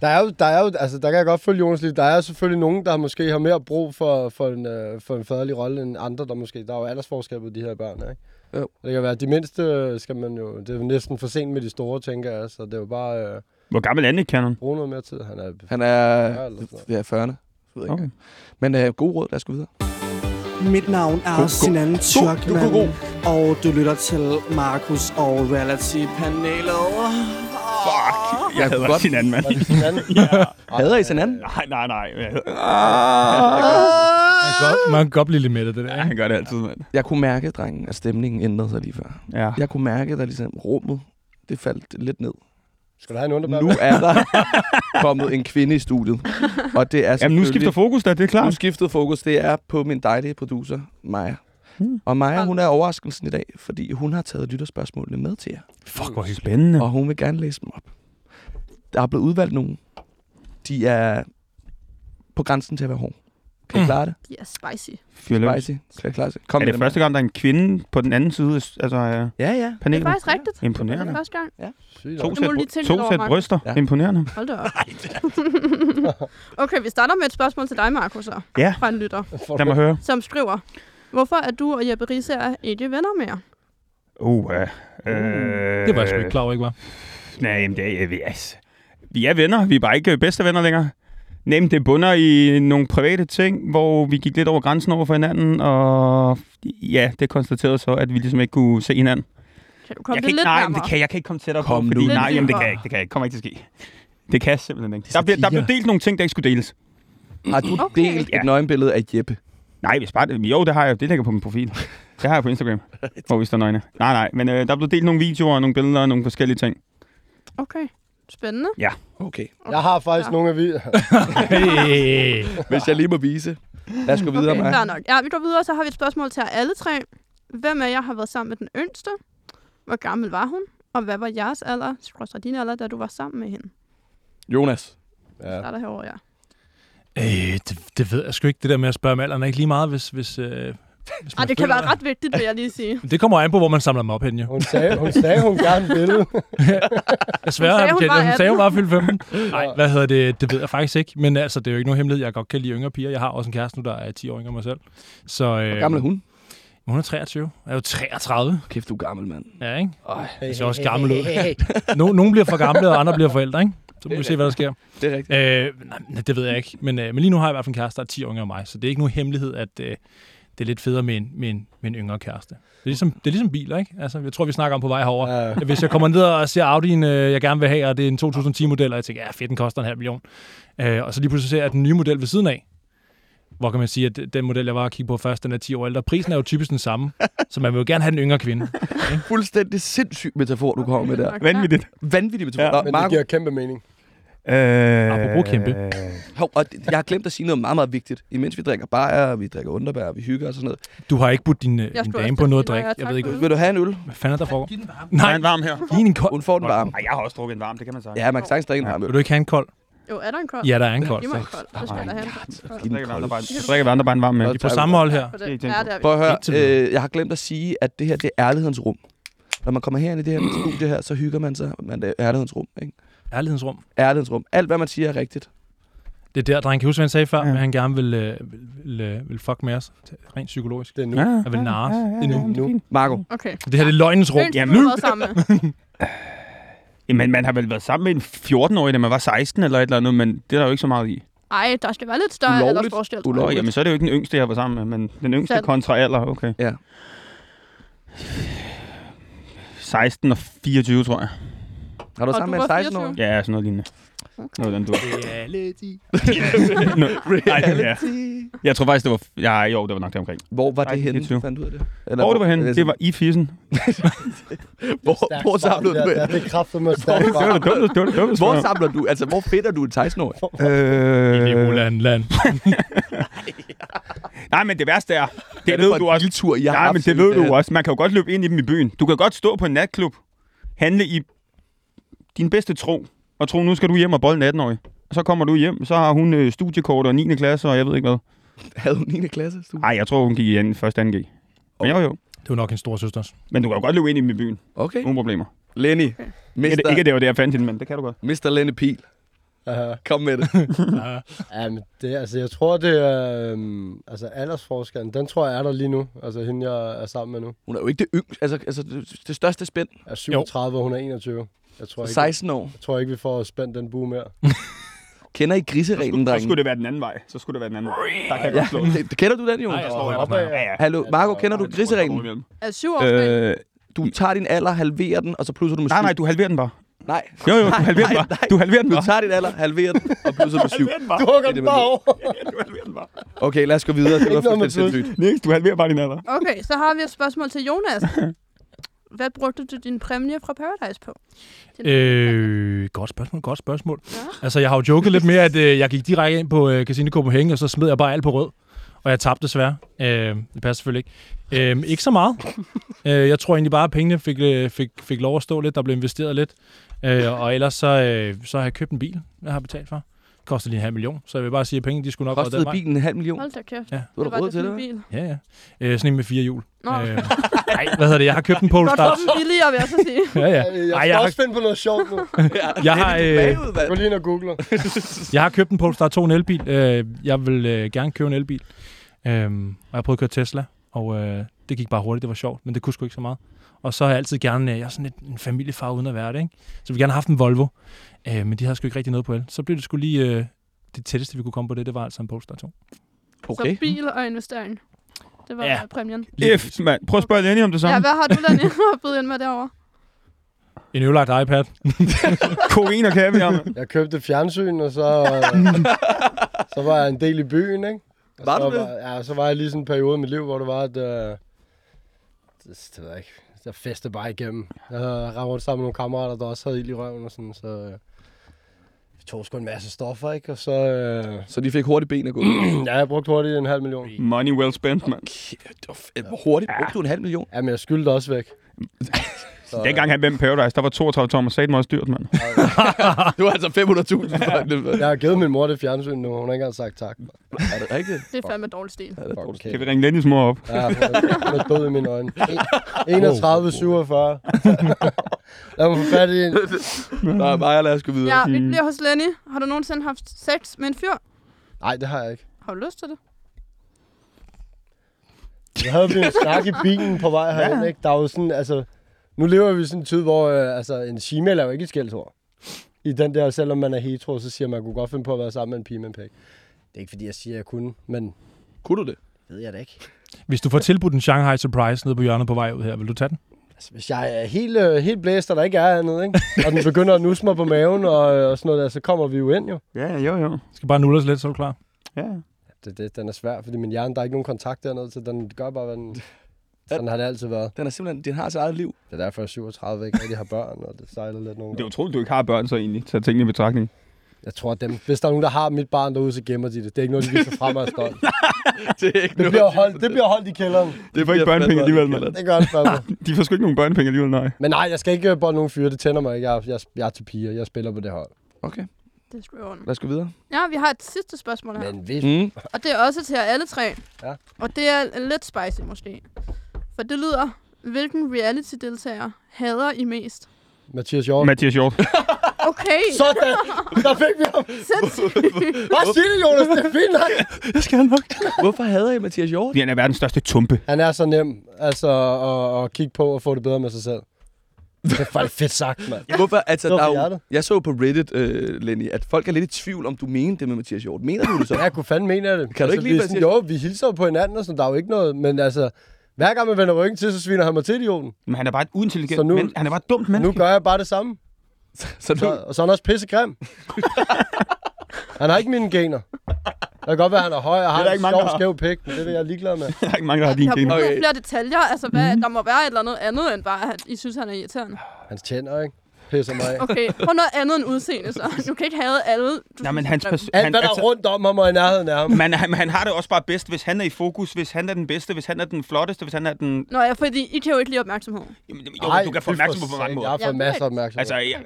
der er jo, der er jo, altså der kan jeg godt følge Jonas lidt, der er selvfølgelig nogen, der måske har mere brug for, for, en, øh, for en faderlig rolle end andre, der måske, der er jo aldersforskel på de her børn, ikke? Jo. Det kan være, de mindste øh, skal man jo, det er næsten for sent med de store, tænker jeg, så det er jo bare øh, Hvor gammel er Nick Cannon? bruge noget mere tid. Han er, Han er ja, 40'erne. Ved jeg Okay. ikke. Men øh, god råd, lad os gå videre. Mit navn er Sinan Tjørkman, er og du lytter til Markus og Reality-panelet. Fuck, jeg hader godt- sin anden mand. det anden? Hader I anden? Nej, nej, nej. Jeg hader- godt, man kan godt blive lidt med af det der. Ja, ikke? han gør det altid, mand. Jeg kunne mærke, drengen, at stemningen ændrede sig lige før. Ja. Jeg kunne mærke, at ligesom rummet, det faldt lidt ned. Skal du have en underbær? Nu er der kommet en kvinde i studiet. Og det er Jamen, nu skifter fokus da, det er nu klart. skiftet fokus. Det er på min dejlige producer, Maja. Hmm. Og Maja, hun er overraskelsen i dag, fordi hun har taget lytterspørgsmålene med til jer. Fuck, hvor hyggeligt. Spændende. Og hun vil gerne læse dem op. Der er blevet udvalgt nogle. De er på grænsen til at være hårde. Kan I klare det? De er spicy. Fyr løs. Spicy. Kan I klare det? Kom Er med det første gang, der er en kvinde på den anden side altså, af Ja, ja. Det er panelet? faktisk rigtigt. Det Imponerende. er første gang. Sygt. To Det sæt, to sæt bryster. Ja. Imponerende. Hold da op. okay, vi starter med et spørgsmål til dig, Markus, så. Ja. Fra en lytter, Lad mig høre. som skriver, Hvorfor er du og Jeppe Risse ikke venner mere? Uh, uh, øh, Det var jeg sgu ikke klar over, ikke var? Nej, men det er, vi, altså, vi er venner. Vi er bare ikke bedste venner længere. Nej, men det bunder i nogle private ting, hvor vi gik lidt over grænsen over for hinanden, og ja, det konstaterede så, at vi ligesom ikke kunne se hinanden. Kan du komme jeg det kan ikke, lidt nej, det kan, jeg kan ikke komme tættere Kom på, fordi nu. nej, jamen, det kan jeg ikke, det kan jeg ikke, kommer ikke til at ske. Det kan simpelthen ikke. Der, er bliver, der blev delt nogle ting, der ikke skulle deles. Har du Okay. delt Ja. et nøgenbillede af Jeppe? Nej, hvis bare, jo, det har jeg. Det ligger på min profil. Det har jeg på Instagram, hvor vi står nøgne. Nej, nej, men øh, der blev delt nogle videoer og nogle billeder og nogle forskellige ting. Okay, spændende. Okay. Jeg har faktisk Ja. nogle af vi... Hey. Hvis jeg lige må vise. Lad os gå videre, Okay, nok. Ja, vi går videre, så har vi et spørgsmål til jer alle tre. Hvem af jer har været sammen med den yngste? Hvor gammel var hun? Og hvad var jeres alder, skråstrej din alder, da du var sammen med hende? Jonas. Ja. Starter herovre, ja. Øh, det, det ved jeg sgu ikke. Det der med at spørge om alderen er ikke lige meget, hvis... hvis, øh, hvis Ej, det kan være ret vigtigt, vil jeg lige sige. Det kommer an på, hvor man samler dem op hen, jo. Hun sagde, hun sagde, hun gerne ville. Desværre, Hun sagde, hun, var hun sagde, hun 18. var fyldt 15. Nej, hvad hedder det? Det ved jeg faktisk ikke. Men altså, det er jo ikke nogen hemmelighed. Jeg godt kan lide yngre piger. Jeg har også en kæreste nu, der er 10 år yngre end mig selv. Så, øh, Hvor gammel er hun? Hun er 23. Jeg er jo 33. Kæft, du er gammel, mand. Ja, ikke? Ej, Jeg ser også gammel ud. No, nogle bliver for gamle, og andre bliver forældre, ikke? Så må vi se, hvad der sker. det er rigtigt. Øh, nej, det ved jeg ikke. Men, øh, men lige nu har jeg i hvert fald en kæreste, der er 10 år yngre end mig. Så det er ikke nogen hemmelighed, at øh, det er lidt federe med en, med en, med en yngre kæreste. Det er, ligesom, det er ligesom biler, ikke? Altså, jeg tror, vi snakker om på vej herover. Ja. Hvis jeg kommer ned og ser Audi'en, øh, jeg gerne vil have, og det er en 2010-model, og jeg tænker, ja, fedt, den koster en halv million. Øh, og så lige pludselig ser jeg den nye model ved siden af. Hvor kan man sige, at den model, jeg var at kigge på først, den er 10 år ældre. Prisen er jo typisk den samme, så man vil jo gerne have den yngre kvinde. Fuldstændig sindssyg metafor, du kommer med der. Vanvittigt. Vanvittig metafor. Ja, Nå, Men det giver kæmpe mening. Øh, Apropos kæmpe. hov, og jeg har glemt at sige noget meget, meget vigtigt. Imens vi drikker bajer, vi drikker underbær, vi hygger og sådan noget. Du har ikke budt din, øh, din dame på noget sige, drik. nej, Jeg ved ikke, for. Vil du have en øl? hvad fanden er der foregår. Nej. Nej, en varm her. giv en kold. Hun får den varm. Nej, jeg har også drukket en varm, det kan man sige. Ja, man kan sagtens drikke en varm Vil du ikke have en kold? Jo, er der en kold? Ja, der er en kold. Giv mig en kold. Så skal have en kold. Drikker andre bare, andre en varm med. Vi er på samme hold her. For er er vi. Prøv at høre, øh, jeg har glemt at sige, at det her det er ærlighedens rum. Når man kommer herind i det her studie her, så hygger man sig. Man det er ærlighedens rum. Ikke? Ærlighedsrum. Ærlighedens rum. Alt, hvad man siger, er rigtigt. Det er der, dreng. Kan huske, hvad han sagde før? Ja. Ja. han gerne vil, øh, vil, vil, øh, vil fuck med os. Rent psykologisk. Det er nu. Ja, Jeg vil narre os. Det er nu. Nu. Marco, Okay. Det her det er løgnens rum. Jamen, nu-. Jamen, man har vel været sammen med en 14-årig, da man var 16 eller et eller andet, men det er der jo ikke så meget i. Ej, der skal være lidt større Ulovligt. jeg. Nå, Ulovligt. jamen, så er det jo ikke den yngste, jeg var sammen med, men den yngste Sandt. kontra alder, okay. Ja. 16 og 24, tror jeg. Har du Og sammen du med en var 16-årig? 24? Ja, sådan noget lignende. Okay. Noget, den du Reality. Nej, ja. Jeg tror faktisk, det var... Ja, jo, det var nok det omkring. Hvor var det 16, henne, 24. fandt du ud af det? Eller Hvor det var henne, det var i fissen. Hvor, hvor samler du det? Det kraftigt med stærkt Det var det dumt, det var det dumt. Hvor samler du? Altså, hvor finder du en 16-årig? I Øh, Legoland land. nej, men det værste er, det, er ved for en du også. I har Nej, haft men det ved du også. Man kan jo godt løbe ind i dem i byen. Du kan godt stå på en natklub, handle i din bedste tro, og tro, nu skal du hjem og bolle 18-årig. Og så kommer du hjem, så har hun øh, studiekort og 9. klasse, og jeg ved ikke hvad. Havde hun 9. klasse? Nej, jeg tror, hun gik i anden, første 2G. Men jo, jo. Det var nok en stor søsters. Men du kan jo godt løbe ind i i byen. Okay. Uden problemer. Lenny. Ikke, Mister, ikke at det var det, jeg fandt hende, men det kan du godt. Mr. Lenny Pil. Kom med det. ja, men det, altså, jeg tror, det er... Øhm, altså, aldersforskellen, den tror jeg er der lige nu. Altså, hende, jeg er sammen med nu. Hun er jo ikke det yngste, altså, altså det, det største spænd. Er 37, og hun er 21. Jeg tror, ikke, 16 år. jeg tror ikke, vi får spændt den bue mere. Kender I grisereglen, skulle, så drenge? skulle det være den anden vej. Så skulle det være den anden vej. Der kan jeg Ja, godt slå. kender du den, Jon? Nej, jeg Opad, er Ja, ja. Hallo, Marco, kender du grisereglen? Er syv år øh, Du tager din alder, halverer den, og så plusser du med nej, syv. nej, du halverer den bare. Nej. Jo, jo, du Nej, halverer den bare. nej. Du halverer den Du tager din alder, halverer den, og plusser med syv. den bare. Du hugger den bare over. Du halverer den bare. Okay, lad os gå videre. Det var fuldstændig sindssygt. Niks, du halverer bare din alder. Okay, så har vi et spørgsmål til Jonas. Hvad brugte du din præmie fra Paradise på? Øh, godt spørgsmål, godt spørgsmål. Ja. Altså, jeg har jo joket lidt med, at øh, jeg gik direkte ind på øh, Casino Copenhagen, og så smed jeg bare alt på rød. Og jeg tabte desværre. Øh, det passer selvfølgelig ikke. Øh, ikke så meget. øh, jeg tror egentlig bare, at pengene fik, øh, fik, fik lov at stå lidt. Der blev investeret lidt. Øh, og ellers så, øh, så har jeg købt en bil, jeg har betalt for. koster lige en halv million. Så jeg vil bare sige, at pengene de skulle nok den Kostede vej. bilen en halv million? Hold da kæft. Ja. Du har da råd til det, bil. Ja, ja. Øh, sådan en med fire hjul. Nå, Øh, nej, hvad hedder det? Jeg har købt en godt Polestar. få dem billigere, vil jeg så sige. Ja, ja. Jeg skal Ej, jeg har, også finde på noget sjovt nu. jeg har, øh. Gå lige ind og googler. jeg har købt en Polestar 2 en elbil. Øh, jeg vil øh, gerne købe en elbil. Øh, og jeg har prøvet at køre Tesla, og øh, det gik bare hurtigt. Det var sjovt, men det kunne sgu ikke så meget. Og så har jeg altid gerne, øh, jeg er sådan lidt en familiefar uden at være det, ikke? Så vil gerne have haft en Volvo. Øh, men de havde sgu ikke rigtig noget på el. Så blev det sgu lige øh, det tætteste, vi kunne komme på det, det var altså en Polestar 2. Okay. Så bil og investering. Det var Ja. ja. præmien. F, mand. Prøv at spørge Lenny om det Ja, samme. hvad har du, Lenny, at byde ind med derovre? En øvelagt iPad. Kokain og kaviar, mand. Jeg købte fjernsyn, og så, så var jeg en del i byen, ikke? Og Var så du det? Var, ja, så var jeg lige sådan en periode i mit liv, hvor det var, at... Øh, det, det ved jeg ikke. Jeg festede bare igennem. Jeg ramte rundt sammen med nogle kammerater, der også havde ild i røven og sådan, så... Øh, vi tog sgu en masse stoffer, ikke? Og så... Øh, Så de fik hurtigt ben at gå. ja, jeg brugte hurtigt en halv million. Money well spent, mand. Hvor hurtigt brugte du en halv million? Ja, men jeg skyldte også væk. Så, Dengang han vandt Paradise, der var 32 tommer sat mig også dyrt, mand. Det var altså 500.000. Jeg har givet min mor det fjernsyn nu, hun har ikke engang sagt tak. Er det rigtigt? Det er fandme dårlig stil. Ja, det er Fuck, dårligt. okay. Kan vi ringe Lennys mor op? Ja, hun er, død i mine øjne. En- 31, 47. Lad mig få fat i en. Nej, Maja, lad os gå videre. Ja, vi bliver hos Lenny. Har du nogensinde haft sex med en fyr? Nej, det har jeg ikke. Har du lyst til det? Jeg havde vi en snak i bilen på vej herind, ikke? Der er jo sådan, altså... Nu lever vi i sådan en tid, hvor øh, altså, en shemale er jo ikke et skældsord. I den der, selvom man er hetero, så siger man, at man kunne godt finde på at være sammen med en pige med en pæk. Det er ikke, fordi jeg siger, at jeg kunne, men Kunne du det? ved jeg da ikke. Hvis du får tilbudt en Shanghai Surprise nede på hjørnet på vej ud her, vil du tage den? Altså, hvis jeg er helt, øh, helt blæst, og der ikke er andet, ikke? og den begynder at nusse mig på maven og, øh, og sådan noget der, så kommer vi jo ind jo. Ja, jo, jo. Skal bare nulle os lidt, så er du klar. Ja. Det, det, den er svær, fordi min hjerne, der er ikke nogen kontakt dernede, så den gør bare, hvad den... Sådan har det altid været. Den er simpelthen, den har sit eget liv. Det er derfor, jeg er 37 ikke rigtig har børn, og det sejler lidt nogle Det er utroligt, du ikke har børn så egentlig, til at tænke i betragtning. Jeg tror, at dem, hvis der er nogen, der har mit barn derude, så gemmer de det. Det er ikke noget, de viser frem af stolt. Det er ikke Det bliver, holdt, det bliver holdt i kælderen. Det får ikke børnepenge alligevel, mand. Det gør det fandme. De får sgu ikke nogen børnepenge alligevel, nej. Men nej, jeg skal ikke øh, bolle nogen fyre. Det tænder mig ikke. Jeg, er- jeg, jeg er til piger. Jeg spiller på det hold. Okay, Det er sgu lad os gå videre. Ja, vi har et sidste spørgsmål her. Men hvis... Mm. Og det er også til jer alle tre. Ja. Og det er lidt spicy måske. For det lyder, hvilken reality-deltager hader I mest? Mathias Hjort. Mathias Hjort. Okay, Sådan! Der fik vi ham! Hvad siger du, Jonas? Det er fint nok. Jeg skal nok. Hvorfor hader I Mathias Hjort? Fordi han er verdens største tumpe. Han er så nem altså, at, at kigge på og få det bedre med sig selv. Det er faktisk fedt sagt, mand. Hvorfor? Altså, Det var der er jo, jeg så på Reddit, øh, Lenny, at folk er lidt i tvivl, om du mener det med Mathias Hjort. Mener du det så? Ja, jeg kunne fandme mene af det. Kan du ikke vi lide sådan, Mathias? Jo, vi hilser på hinanden og sådan. Der er jo ikke noget. Men altså, hver gang man vender ryggen til, så sviner han mig til idioten. Men han er bare et uintelligent Så nu- men, Han er bare et dumt Nu menneske. gør jeg bare det samme. Så du, Så, og så er han også pissegrim. han har ikke mine gener. Det kan godt være, at han er høj og har er en sjov, skæv pik, men det er det, jeg er ligeglad med. Der er ikke mange, der har din gener. Okay. flere detaljer. Altså, hvad, der må være et eller andet andet, end bare, at I synes, han er irriterende. Hans tænder, ikke? Pisser mig af. Okay, prøv noget andet end udseende, så. Du kan ikke have alle. Du Nej, men hans han er pers- Alt, han, hvad der er rundt om ham og i nærheden af ham. man, han, han har det også bare bedst, hvis han er i fokus, hvis han er den bedste, hvis han er den flotteste, hvis han er den... Nå ja, fordi I kan jo ikke lide opmærksomhed. Jamen, jo, du kan få opmærksomhed på mange måder. Jeg har Jeg fået ved masser af opmærksomhed. Altså, ja, ja,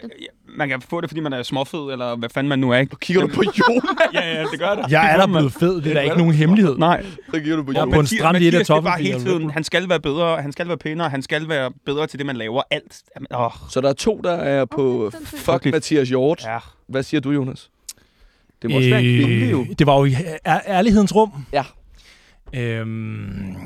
man kan få det, fordi man er småfed, eller hvad fanden man nu er, ikke? kigger du på Jonas? Ja, ja, det gør det. Jeg er Det da blevet fed. Det er da ikke nogen hemmelighed. Nej. Så kigger du på Jeg Jonas. på en strand i et af det Toffenfield, hele jeg tiden. Han skal være bedre, han skal være pænere, han skal være bedre til det, man laver. Alt. Jamen, åh, Så der er to, der er på Okay, fuck Mathias Hjort. ja. Hvad siger du, Jonas? Det må også være en kvinde, jo. Øh, det var jo i ær- ærlighedens rum. Ja. Øhm,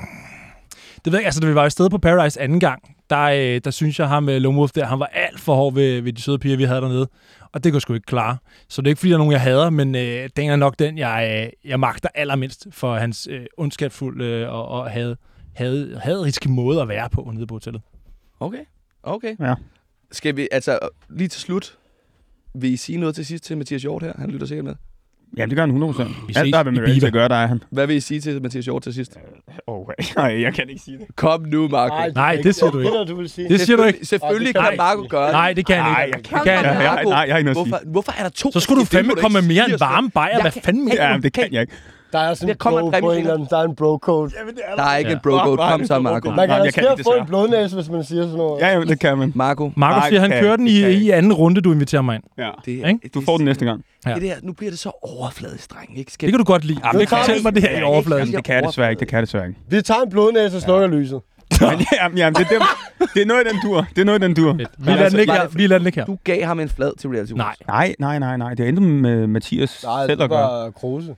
det ved jeg altså da vi var i stedet på Paradise anden gang, der, øh, der synes jeg ham med Lone Wolf der, han var alt for hård ved, ved de søde piger, vi havde dernede. Og det kunne jeg sgu ikke klare. Så det er ikke, fordi der er nogen, jeg hader, men øh, den er nok den, jeg, øh, jeg magter allermindst for hans øh, ondskabsfulde øh, og, og had, had, hadriske måde at være på nede på hotellet. Okay. Okay. Ja. Skal vi, altså, lige til slut, vil I sige noget til sidst til Mathias Hjort her? Han lytter sikkert med. Ja, det gør han 100%. Vi Alt, der er med at gøre, der er han. Hvad vil I sige til Mathias Hjort til sidst? Oh, nej, jeg kan ikke sige det. Kom nu, Marco. Nej, det siger du ikke. Det du vil sige. Det siger du ikke. Selvfølgelig Nej, kan Marco gøre det. Nej, det kan han Nej, ikke. jeg kan kan ja, nej, jeg har ikke noget at sige. Hvorfor, hvorfor er der to? Så skulle du fandme komme med mere end varme bajer. Hvad mener Ja, det kan jeg ikke. Der er sådan Der en kommer bro en på en eller anden, der er en bro-code. Der er ikke Ja. en bro code. Hvor er Kom det så, Marco. Man kan Jamen, jeg kan risikere ikke at få en blodnæse, hvis man siger sådan noget. Ja, jamen, det kan man. Marco, Nej, siger, han kører den i, det i anden runde, du inviterer mig ind. Ja. det, Ikke? Du får den næste gang. Ja. Det der, nu bliver det så overfladisk, dreng. Ikke? Skal Det kan du godt lide. Jamen, det kan Fortæl mig det her i overfladen. Jamen, det kan jeg desværre ikke. Det kan jeg desværre ikke. Vi tager en blodnæse og slukker lyset. Men, jamen, jamen, det, er dem, det er noget i den dur. Det er noget i den dur. Vi lader den ikke var her. det- Vi lader den ikke her. Du gav ham en flad til reality Nej. Nej, nej, nej, nej. Det intet med Mathias Nej, selv det at gøre. var Kruse.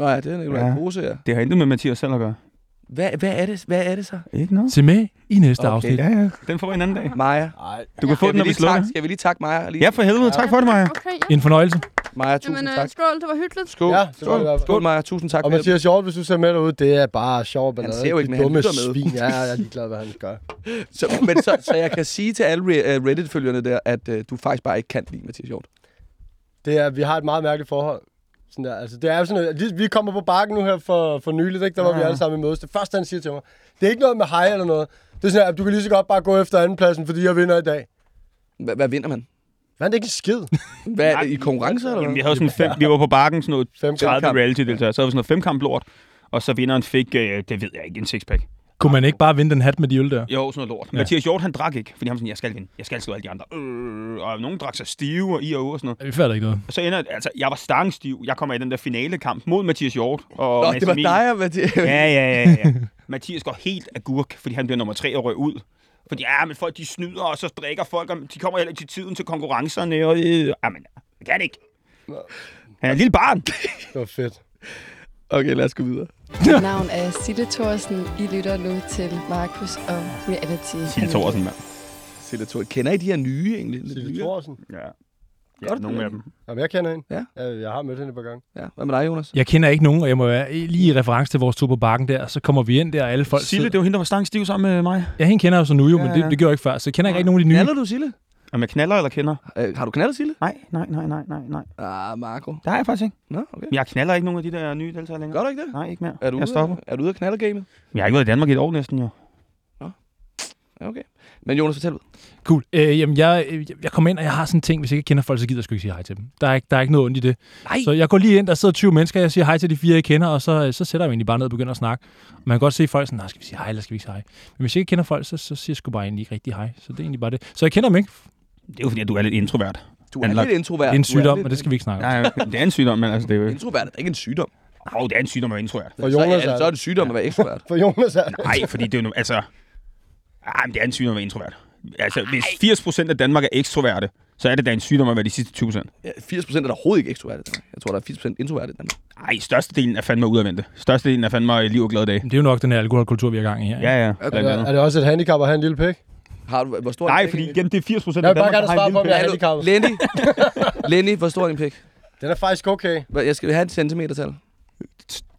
Nå ja, det er Nicolai Ja. ja. Kruse, ja. Det har intet med Mathias selv at gøre. Hvad, hvad, er det, hvad er det så? Ikke noget. Se med i næste Okay. afsnit. Ja, ja. Den får vi en anden dag. Maja. Nej. Du kan få Skal den, når vi lige slukker. tak, skal vi lige takke Maja? Lige? Ja, for helvede. Tak for det, Maja. Okay, ja. En fornøjelse. Maja, tusind Jamen, øh, tak. skål, det var hyggeligt. Skål. Ja, hvert fald. Skål, Maja. Tusind tak Og. Mathias Hjort, hvis du ser med derude, det er bare sjov ballade. ser jo ikke med, han med. svin. Ja, jeg er ligeglad, hvad han gør. Så, men så, så jeg kan sige til alle øh, Reddit-følgerne der, at uh, du faktisk bare ikke kan lide Mathias Hjort. Det er, vi har et meget mærkeligt forhold. Sådan der, altså, det er jo sådan, noget- lige- vi kommer på bakken nu her for, for nyligt, ikke? der var vi Ja. alle sammen i mødes. Det første, han siger til mig, det er ikke noget med hej eller noget. Det er sådan, at du kan lige så godt bare gå efter andenpladsen, fordi jeg vinder i dag. Hva- Hvad vinder man? Hvad er det ikke en skid? Hvad er det, i konkurrencer eller Jamen, vi, havde sådan fem, vi var på bakken, sådan noget Fem 30 kamp. reality-deltagere. Så havde vi sådan noget femkamp lort. Og så vinderen fik, øh, det ved jeg ikke, en sixpack. Kunne man ikke bare vinde den hat med de øl der? Jo, sådan noget lort. Ja. Mathias Hjort, han drak ikke, fordi han var sådan, jeg skal vinde. Jeg skal slå alle de andre. Øh, og nogen drak sig stive og i og u og sådan noget. Vi fatter ikke noget. Og så ender, altså, jeg var stangstiv. Jeg kommer i den der finalekamp mod Mathias Hjort. Og Nå, det var Emil. dig og Mathias. Ja, ja, ja, ja. Mathias går helt agurk, fordi han bliver nummer tre og røg ud. Fordi, ja, men folk de snyder, og så drikker folk, og de kommer heller ikke til tiden til konkurrencerne. Og, øh, jamen, det kan det ikke. Han er et lille barn. Det var fedt. Okay, lad os gå videre. Mit navn er Sille Thorsen. I lytter nu til Markus og Reality. Sille Thorsen, mand. Silla Thor. Kender I de her nye egentlig? Sille? Thorsen. Ja. Ja, nogle det? af dem. Jamen, jeg kender hende. Ja. Jeg, jeg har mødt hende et par gange. Ja, hvad med dig, Jonas? Jeg kender ikke nogen, og jeg må være lige i reference til vores tur på bakken der, så kommer vi ind der, og alle folk Sille, det sidder. var hende, der var stangstiv sammen med mig. Ja, hende kender jeg jo så nu jo, men Ja, det, ja. det gjorde jeg ikke før, så jeg kender ikke rigtig nogen af de nye. Knaller du, Sille? Om jeg knaller eller kender? Øh, har du knaldet, Sille? Nej, nej, nej, nej, nej, nej. Ah, Marco. Det har jeg faktisk ikke. Nå, okay. Jeg knaller ikke nogen af de der nye deltagere længere. Gør du ikke det? Nej, ikke mere. Er du, jeg ude, stopper. er du ude af knaldergamet? Jeg har ikke været i Danmark i et år næsten, jo. Ja, okay. Men Jonas, fortæl ud. Cool. Øh, jamen, jeg, øh, jeg kommer ind, og jeg har sådan en ting, hvis jeg ikke kender folk, så gider jeg sgu ikke sige hej til dem. Der er ikke, der er ikke noget ondt i det. Nej. Så jeg går lige ind, der sidder 20 mennesker, jeg siger hej til de fire, jeg kender, og så, så sætter jeg mig egentlig bare ned og begynder at snakke. Man kan godt se folk sådan, nej, skal vi sige hej, eller skal vi ikke sige hej? Men hvis jeg ikke kender folk, så, så siger jeg sgu bare egentlig ikke rigtig hej. Så det er egentlig bare det. Så jeg kender dem ikke. Det er jo fordi, at du er lidt introvert. Du er Anlagt. lidt introvert. Det er en sygdom, lidt- og det skal vi ikke snakke om. Ja, det er en sygdom, men altså, det er jo... Introvert er ikke en sygdom. Åh, det er en sygdom at være introvert. For så, Jonas er, er så er det sygdom at være ekstrovert. For Jonas er Nej, fordi det er jo nu, altså... Ej, men det er en sygdom at være introvert. Altså, hvis 80% af Danmark er ekstroverte, så er det da en sygdom at være de sidste 20%. Ja, 80% er der overhovedet ikke ekstrovert i Danmark. Jeg tror, der er 80% introvert i Danmark. Ej, størstedelen er fandme udadvendte. Størstedelen er fandme liv og glade dage. Men Det er jo nok den her alkoholkultur, vi er gang i her. Ja, ja. Er, andet. er det også et handicap at have en lille pik? Har du, hvor stor er Nej, din pik fordi igen, det er 80% Jeg af vil bare Danmark, gerne der har svare en på, om lille jeg er handicappet. Lenny. Lenny, hvor stor er din pik? Den er faktisk okay. Hvad- Jeg skal have et centimetertal.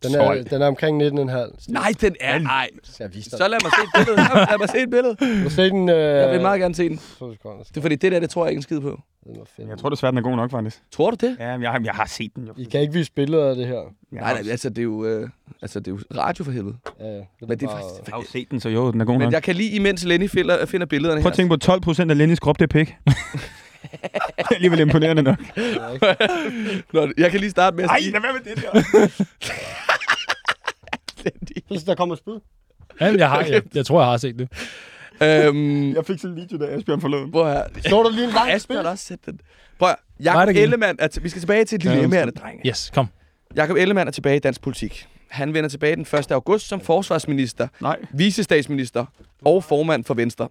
Den er, den er omkring 19,5. Nej, den er... Nej. Så jeg viste Så dig. lad mig se et billede. Lad mig se et billede. Du se den... Øh, Jeg vil meget gerne se den. Det er fordi, det der, det tror jeg ikke en skid på. Den var fed. Jeg tror desværre, den er god nok, faktisk. Tror du det? Ja, men jeg har, jeg har set den jo. I kan ikke vise billeder af det her. Nej, nej, altså det er jo, øh, altså, det er jo radio for helvede. Ja, ja. Men det er bare- faktisk... jeg har jo set den, så jo, den er god nok. Men jeg kan lige, imens Lenny finder, finder billederne Prøv at tænke på 12% af Lennys krop, det er pik. det er alligevel imponerende nok. Nå, jeg kan lige starte med at Ej, sige... lad være med det der. Hvis der kommer spyd. Ja, jeg, har, jeg, jeg tror, jeg har set det. øhm, Jeg fik sådan en video, da Asbjørn forlod. prøv her. Så der lige en lang Asbjørn har også set den. Prøv her. Jakob Ellemann... Er vi skal tilbage til dilemmaerne, drenge. Yes, kom. Jakob Ellemann er tilbage i dansk politik. Han vender tilbage den 1. august som forsvarsminister, Nej. vicestatsminister og formand for Venstre.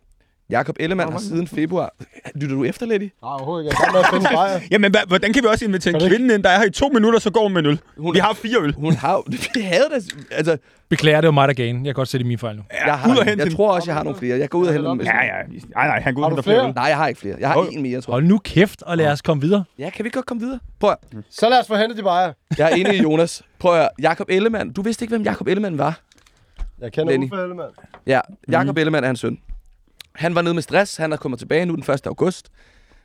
Jakob Ellemann har siden februar... Lytter du efter, Letty? Nej, overhovedet ikke. Jeg at finde bajer. Jamen, hva- hvordan kan vi også invitere en Kan kvinde ind, der er her i to minutter, så går hun med en øl? Hun- Vi har fire øl. Hun har jo... Det havde da... Altså, Beklager, det var mig, der gav. Jeg kan godt se det i min fejl nu. jeg, ud og har, hente jeg tror også, jeg har nogle flere. Jeg går ud og henter dem. Ja, ja. Nej, nej, han går Har ud og flere flere? øl. Nej, jeg har ikke flere. Jeg har en mere, tror jeg. Hold nu kæft, og lad os komme videre. Ja, kan vi godt komme videre? Prøv at, Så lad os få hentet de bajer. Jeg er enig i Jonas. Prøv at. Jakob Ellemann. Du vidste ikke, hvem Jakob Ellemann var? Jeg kender Lenny. Uffe Ellemann. Ja, Jakob mm. Ellemann er hans søn. Han var nede med stress. Han er kommet tilbage nu den 1. august,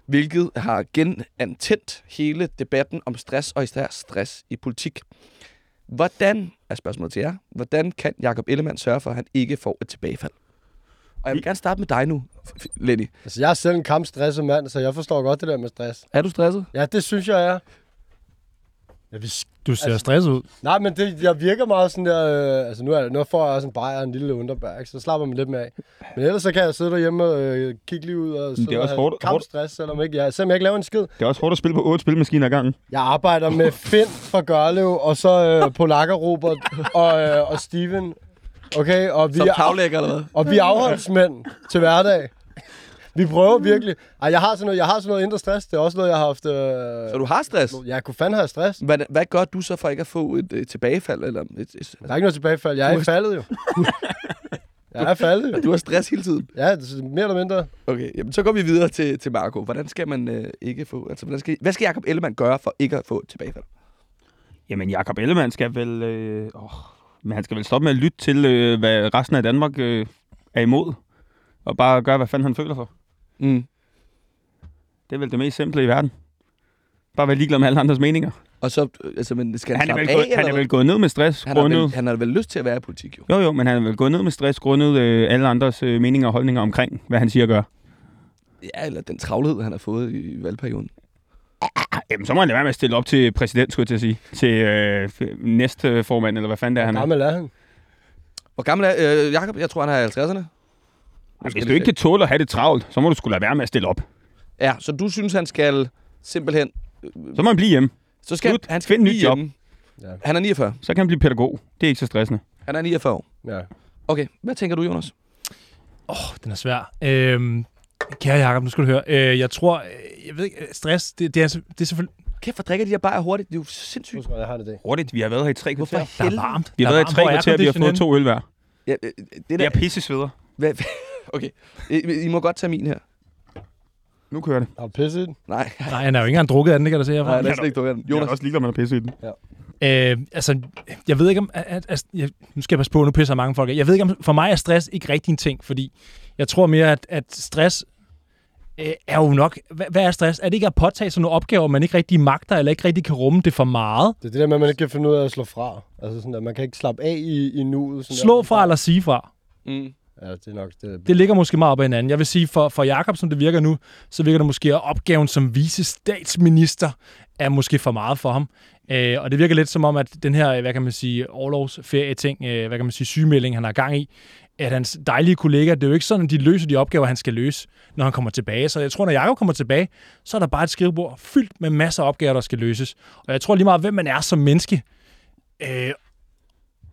hvilket har genantændt hele debatten om stress og især stress i politik. Hvordan, er spørgsmålet til jer, hvordan kan Jakob Ellemann sørge for, at han ikke får et tilbagefald? Og jeg vil gerne starte med dig nu, Lenny. Altså, jeg er selv en kampstresset mand, så jeg forstår godt det der med stress. Er du stresset? Ja, det synes jeg er. Ja, vi Du ser Altså- stresset ud. Nej, men det, jeg virker meget sådan der... Øh, altså, nu, er, nu får jeg også en bajer og en lille underbær, ikke? så slapper man lidt med af. Men ellers så kan jeg sidde derhjemme og øh, kigge lige ud og sidde det er og også have hårdt- kampstress, selvom, ikke, jeg, selvom jeg ikke laver en skid. Det er også hårdt at spille på otte spilmaskiner ad gangen. Jeg arbejder med Finn fra Gørlev, og så øh, Polakker Robert og, øh, og Steven. Okay, og vi, Som er, taglægger eller hvad? og vi er afholdsmænd til hverdag. Vi prøver virkelig. Ej, jeg har sådan noget, jeg har sådan noget indre stress. Det er også noget, jeg har haft... Øh, Så du har stress? Jeg kunne fandme have stress. Hvad, hvad gør du så for ikke at få et, et tilbagefald? Eller et, et, Der er ikke noget tilbagefald. Jeg er er- faldet jo. jeg er faldet jo. du har stress hele tiden? Ja, det er mere eller mindre. Okay, jamen, så går vi videre til, til Marco. Hvordan skal man øh, ikke få... Altså, hvordan skal, hvad skal Jacob Ellemann gøre for ikke at få et tilbagefald? Jamen, Jakob Ellemann skal vel... Øh, åh, men han skal vel stoppe med at lytte til, øh, hvad resten af Danmark øh, er imod. Og bare gøre, hvad fanden han føler for. Mm. Det er vel det mest simple i verden. Bare være ligeglad med alle andres meninger. Og så, øh, altså, men skal han, Han er, vel gået, af, han er vel gået ned med stress han, har grundet... vel, han har vel lyst til at være i politik, jo. Jo, jo, men han er vel gået ned med stress grundet øh, alle andres øh, meninger og holdninger omkring, hvad han siger og gør. Ja, eller den travlhed, han har fået i, i valgperioden. Ah, Jamen, så må han lade være med at stille op til præsident, skulle jeg til at sige. Til øh, f- næste formand, eller hvad fanden det er, han Hvor er. gammel er han? Hvor gammel er øh, Jacob? Jeg tror, han er i 50'erne. Hvis du ikke kan tåle at have det travlt, så må du sgu lade være med at stille op. Ja, så du synes, han skal simpelthen... Så må han blive hjemme. Så skal Slut. han, skal Find et nyt job. Ja. Han er 49. Så kan han blive pædagog. Det er ikke så stressende. Han er 49 år. Ja. Okay, hvad tænker du, Jonas? Den er svær. Øhm, kære Jacob, nu skal du høre. Øh, jeg tror, øh, jeg ved ikke, øh, stress, det, det, er, så- det er selvfølgelig... Kæft, hvor drikker de her bare hurtigt. Det er jo sindssygt. Husk, jeg har det det. Hurtigt, vi har været her i tre Hvorfor kvarter. Der er helvede? varmt. Vi har er været i tre er kvarter, vi har fået to øl hver. Ja, øh, det Jeg der... er pisse sveder. Hvad, okay, I, I må godt tage min her. Nu kører det. Har du pisset i den? Nej? Nej, han er jo ikke engang drukket af den, det kan du se herfra. nej, lad os ikke drukke den. Jeg er Jonas, også ligeglad med at pisse i den. Øh, altså, jeg ved ikke om... At, at, jeg, nu skal jeg passe på, nu pisser mange folk af. Jeg ved ikke om... For mig er stress ikke rigtig en ting, fordi jeg tror mere, at, at stress øh, er jo nok... Hvad, hvad er stress? Er det ikke at påtage sig nogle opgaver, man ikke rigtig magter, eller ikke rigtig kan rumme det for meget? Det er det der med, at man ikke kan finde ud af at slå fra. Altså sådan, at man kan ikke slappe af i, i nuet. Sådan Slå der. fra eller sige fra? mm. Ja, det er nok det. Det ligger måske meget op ad hinanden. Jeg vil sige, for, for Jakob, som det virker nu, så virker det måske, at opgaven som vice statsminister er måske for meget for ham. Øh, og det virker lidt som om, at den her, hvad kan man sige, årlovsferie-ting, øh, hvad kan man sige, sygemelding, han har gang i, at hans dejlige kollegaer, det er jo ikke sådan, at de løser de opgaver, han skal løse, når han kommer tilbage. Så jeg tror, når Jakob kommer tilbage, så er der bare et skrivebord fyldt med masser af opgaver, der skal løses. Og jeg tror lige meget, hvem man er som menneske, øh,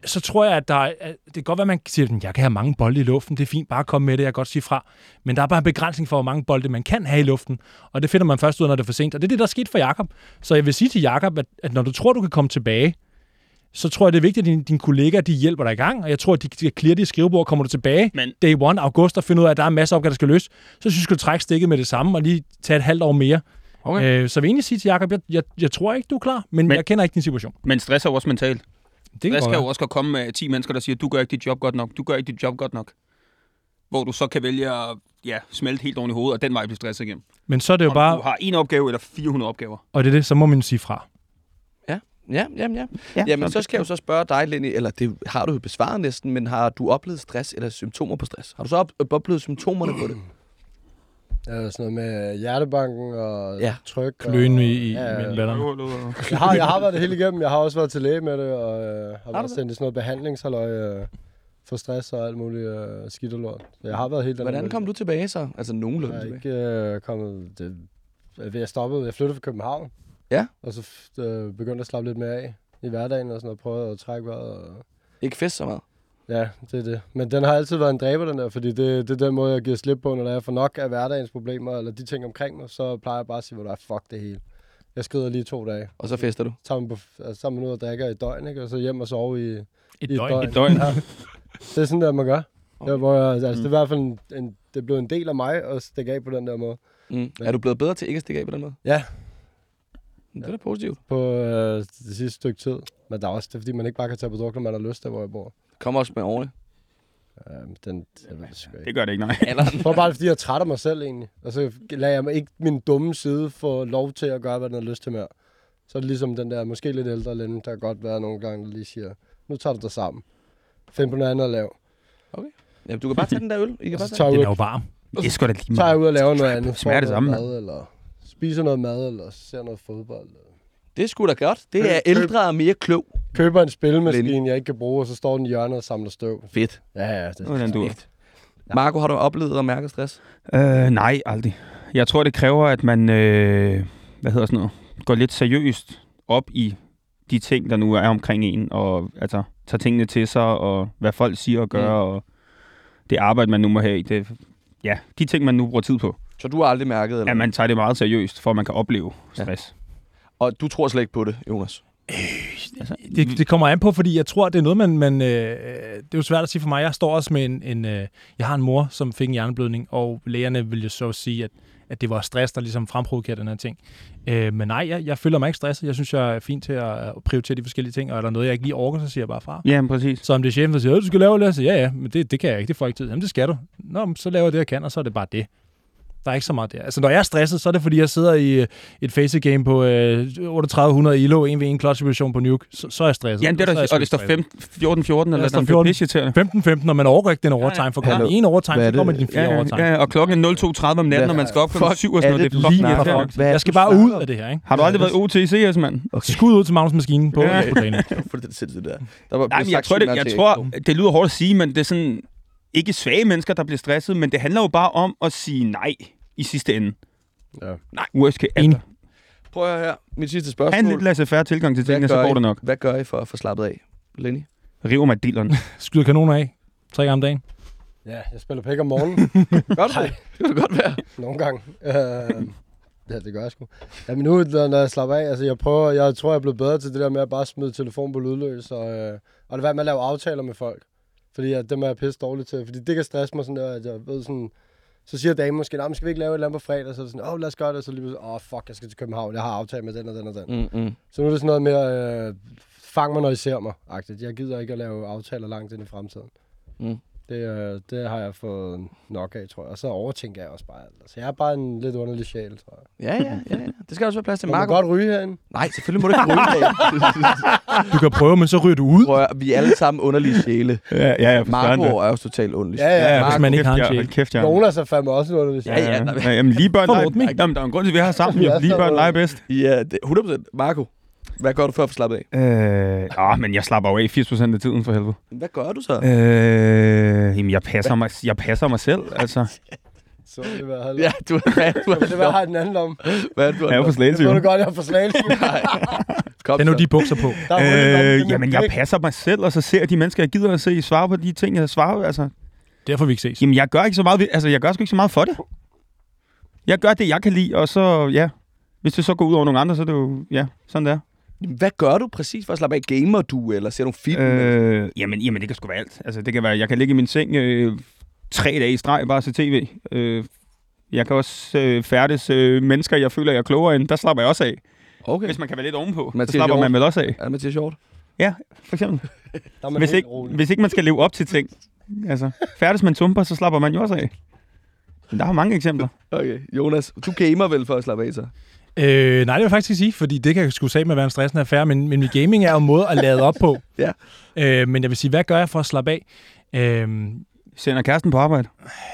så tror jeg, at der er, at det kan godt være, at man siger, at jeg kan have mange bolde i luften, det er fint, bare komme med det, jeg kan godt sige fra. Men der er bare en begrænsning for, hvor mange bolde man kan have i luften, og det finder man først ud af, når det er for sent. Og det er det, der er sket for Jakob. Så jeg vil sige til Jakob, at, at når du tror, du kan komme tilbage, så tror jeg, det er vigtigt, at dine, dine kollegaer de hjælper dig i gang, og jeg tror, at de kan clear dit skrivebord, kommer du tilbage Men- day one, august, og finder ud af, at der er en masse opgaver, der skal løses, så synes jeg, du skal trække stikket med det samme, og lige tage et halvt år mere. Okay. Øh, så jeg vil egentlig sige til Jakob, jeg, jeg, jeg tror ikke, du er klar, men, Men- jeg kender ikke din situation. Men stress er jo også mentalt. Det kan jo være. også komme med 10 mennesker, der siger, du gør ikke dit job godt nok, du gør ikke dit job godt nok. Hvor du så kan vælge at ja, smelte helt oven i hovedet, og den vej blive stresset igennem. Men så er det jo Om bare, du har en opgave eller 400 opgaver. og det er det, så må man sige fra. Ja, jamen, ja. ja Jamen, så skal jeg jo så spørge dig, Lenny, eller det har du jo besvaret næsten, men har du oplevet stress eller symptomer på stress? Har du så op- oplevet symptomerne på det? Ja, sådan noget med hjertebanken og Ja. tryk. Kløen og, i, i Ja, mellem latterne. Jeg har, jeg har været det hele igennem. Jeg har også været til læge med det, og øh, har været sendt i sådan noget behandlingshalløj øh, for stress og alt muligt øh, skidt og lort. Så jeg har været helt Hvordan kom du tilbage så? Altså Jeg nogenlunde er tilbage. ikke øh, kommet... Det, jeg jeg stoppede. Jeg flyttede fra København. Ja. Og så øh, begyndte at slappe lidt mere af i hverdagen og sådan noget. Prøvede at trække vejret. Og, Ikke fest så meget. Ja, det er det. Men den har altid været en dræber, den der, fordi det, det er den måde, jeg giver slip på, når jeg får nok af hverdagens problemer, eller de ting omkring mig, så plejer jeg bare at sige, hvor der er fuck det hele. Jeg skrider lige to dage. Og så fester du. tager man, på, altså, man ud og drikker i døgn, ikke? og så hjem og sove i, Et i døgn. Et døgn. Ja. Det er sådan der, man gør. Okay. Ja, hvor jeg, altså, Mm. Det er i hvert fald en, en, det er blevet en del af mig at stikke af på den der måde. Mm. Er du blevet bedre til ikke at stikke af på den måde? Ja. Det er da positivt. På øh, det sidste stykke tid. Men der er også det, er, fordi man ikke bare kan tage på druk, når man har lyst til, hvor jeg bor. Kom også med årene. Øh, den, jeg ved det sgu Det ikke. gør det ikke, nej. Bare, det er, fordi jeg er træt af mig selv egentlig. Og så lader jeg mig ikke min dumme side få lov til at gøre, hvad den har lyst til mere. Så er det ligesom den der, måske lidt ældre lænde, der godt være nogle gange, der lige siger, nu tager du dig sammen. Find på noget andet at lave. Ja, du kan bare tage den der øl. I kan bare tage. Den er jo varm. Det er sgu da lige så tager jeg meget. ud og laver noget andet. smager det samme, mad, eller spiser noget mad, eller ser noget fodbold. Det er sgu da godt. Det er Køb- ældre og mere klog. Køber en spilmaskine, jeg ikke kan bruge, og så står den i hjørnet og samler støv. Fedt. Ja, ja. Det, Hvordan du Marco, har du oplevet at mærke stress? Øh, nej, aldrig. Jeg tror, det kræver, at man øh, hvad hedder sådan noget, går lidt seriøst op i de ting, der nu er omkring en, og altså, tager tingene til sig, og hvad folk siger og gør, Mm. og det arbejde, man nu må have. Det, ja, de ting, man nu bruger tid på. Så du har aldrig mærket, eller? Ja, man tager det meget seriøst, for at man kan opleve stress. Og du tror slet ikke på det, Jonas? Altså, Det, det kommer an på, fordi jeg tror, det er noget, man... man øh, det er jo svært at sige for mig. Jeg står også med en... en øh, jeg har en mor, som fik en hjerneblødning, og lægerne vil jo så sige, at, at det var stress, der ligesom fremprovokerede den her ting. Øh, men nej, jeg, jeg føler mig ikke stresset. Jeg synes, jeg er fint til at prioritere de forskellige ting, og er der noget, jeg ikke lige orker, så siger jeg bare fra. Ja, men præcis. Så om det er chefen, der siger, "Øh, du skal lave det, så ja, ja, men det, det kan jeg ikke, det får jeg ikke tid. Jamen, det skal du. Nå, så laver jeg det, jeg kan, og så er det bare det. Der er ikke så meget der. Altså, når jeg er stresset, så er det, fordi jeg sidder i øh, et face game på øh, 3800 ILO, 1 v 1 clutch på Nuke, så, så er jeg stresset. Ja, det er er der, og det står stresset. 15, 14-14, eller sådan 14. noget. 15-15, når man overgår ikke den overtime, for kommer Ja. en overtime, er så kommer din fire Ja, overtime. ja, og klokken er 02.30 om natten, og man skal op klokken Fuck, 7 og sådan er noget. det er fucking lige irriterende. er Jeg det, skal bare ud af det her, ikke? Har du aldrig været OTCS, mand? Skud ud til Ja. ja. på træning. For det er sindssygt der. der var, Nej, jeg tror, det, jeg tror, det lyder hårdt at sige, men det er sådan ikke svage mennesker, der bliver stresset, men det handler jo bare om at sige nej i sidste ende. Ja. Nej, worst case. Enig. Altså, Prøv at høre her. Mit sidste spørgsmål. lidt laissez-faire tilgang til tingene, så går I, det nok. Hvad gør I for at få slappet af? Lenny? River mig dilleren. Skyder kanoner af. Tre gange om dagen. ja, jeg spiller pæk om morgenen. Gør du det? Det kan det godt være. Nogle gange. Øh, ja, det gør jeg sgu. Jamen nu, når jeg slapper af, altså jeg prøver, jeg tror, jeg er blevet bedre til det der med at bare smide telefonen på lydløs, og, øh, og det være med at lave aftaler med folk. Fordi at dem er jeg pisse dårlig til. Fordi det kan stresse mig sådan der, at jeg ved sådan, så siger damen måske, nej, men skal vi ikke lave et eller andet på fredag? Så er det sådan, åh, oh, lad os gøre det. Og så lige åh, oh, fuck, jeg skal til København. Jeg har aftalt med den og den og den. Mm, mm. Så nu er det sådan noget mere, øh, fang mig, når I ser mig, agtigt. Jeg gider ikke at lave aftaler langt ind i fremtiden. Mm. Det, øh, det har jeg fået nok af, tror jeg. Og så overtænker jeg også bare alt. Altså, jeg er bare en lidt underlig sjæl, tror jeg. Ja, ja, ja, ja. Det skal også være plads til Må man Marco. godt ryge herinde? Nej, selvfølgelig må du ikke ryge af. Du kan prøve, men så ryger du ud. Prøv vi er alle sammen underlige sjæle. ja, ja, ja, Marco er også totalt underlig. Ja, ja. Ja, hvis man ikke har en kæft, sjæl. kæft, ja. Jonas er fandme også en underlig sjæl. Ja, ja, nej, ja, jamen, lige børn leger. Jamen, der er en grund til, at vi er her sammen. Ja. Lige så- børn leger bedst. Ja, det, 100%. Marco, hvad gør du for at få slappet af? Øh, åh, men jeg slapper jo af 80% af tiden for helvede. Hvad gør du så? Øh, jamen, jeg passer, mig, jeg passer mig selv, altså. Så det var halv. Ja, du er Det var, er, har den anden om. hvad er du Jeg er jo for Det slagelse, må jo. du godt, jeg er for slagelse. Kom Tag nu så. de bukser på. Er det Øh, jamen, jeg passer mig selv, og så ser jeg de mennesker, jeg gider at se, svare på de ting, jeg svarer. Altså, Derfor vi ikke ses. jamen, jeg gør ikke så meget, altså, jeg gør sgu ikke så meget for det. Jeg gør det, jeg kan lide, og så, ja, hvis det så går ud over nogle andre, så er det jo, ja, sådan der. Hvad gør du præcis for at slappe af? Gamer du, eller ser du film? Øh, jamen, jamen, det kan sgu være alt. Altså, det kan være, jeg kan ligge i min seng øh, tre dage i streg bare se tv. Øh, jeg kan også øh, færdes øh, mennesker, jeg føler, jeg er klogere end. Der slapper jeg også af. okay. Hvis man kan være lidt ovenpå, så Mathias slapper Hjort. man vel også af. Er det Mathias Hjort? Ja, for eksempel. Der er man Hvis ikke, rolig. hvis ikke man skal leve op til ting. Altså, færdes man tumper, så slapper man jo også af. Men der er mange eksempler. Okay. Jonas, du gamer vel for at slappe af så? Øh, nej, det vil jeg faktisk ikke sige, fordi det kan sgu sige med at være en stressende affære, men, men min gaming er jo en måde at lade op på. Ja. Øh, men jeg vil sige, hvad gør jeg for at slappe af? Øh, Sender kæresten på arbejde.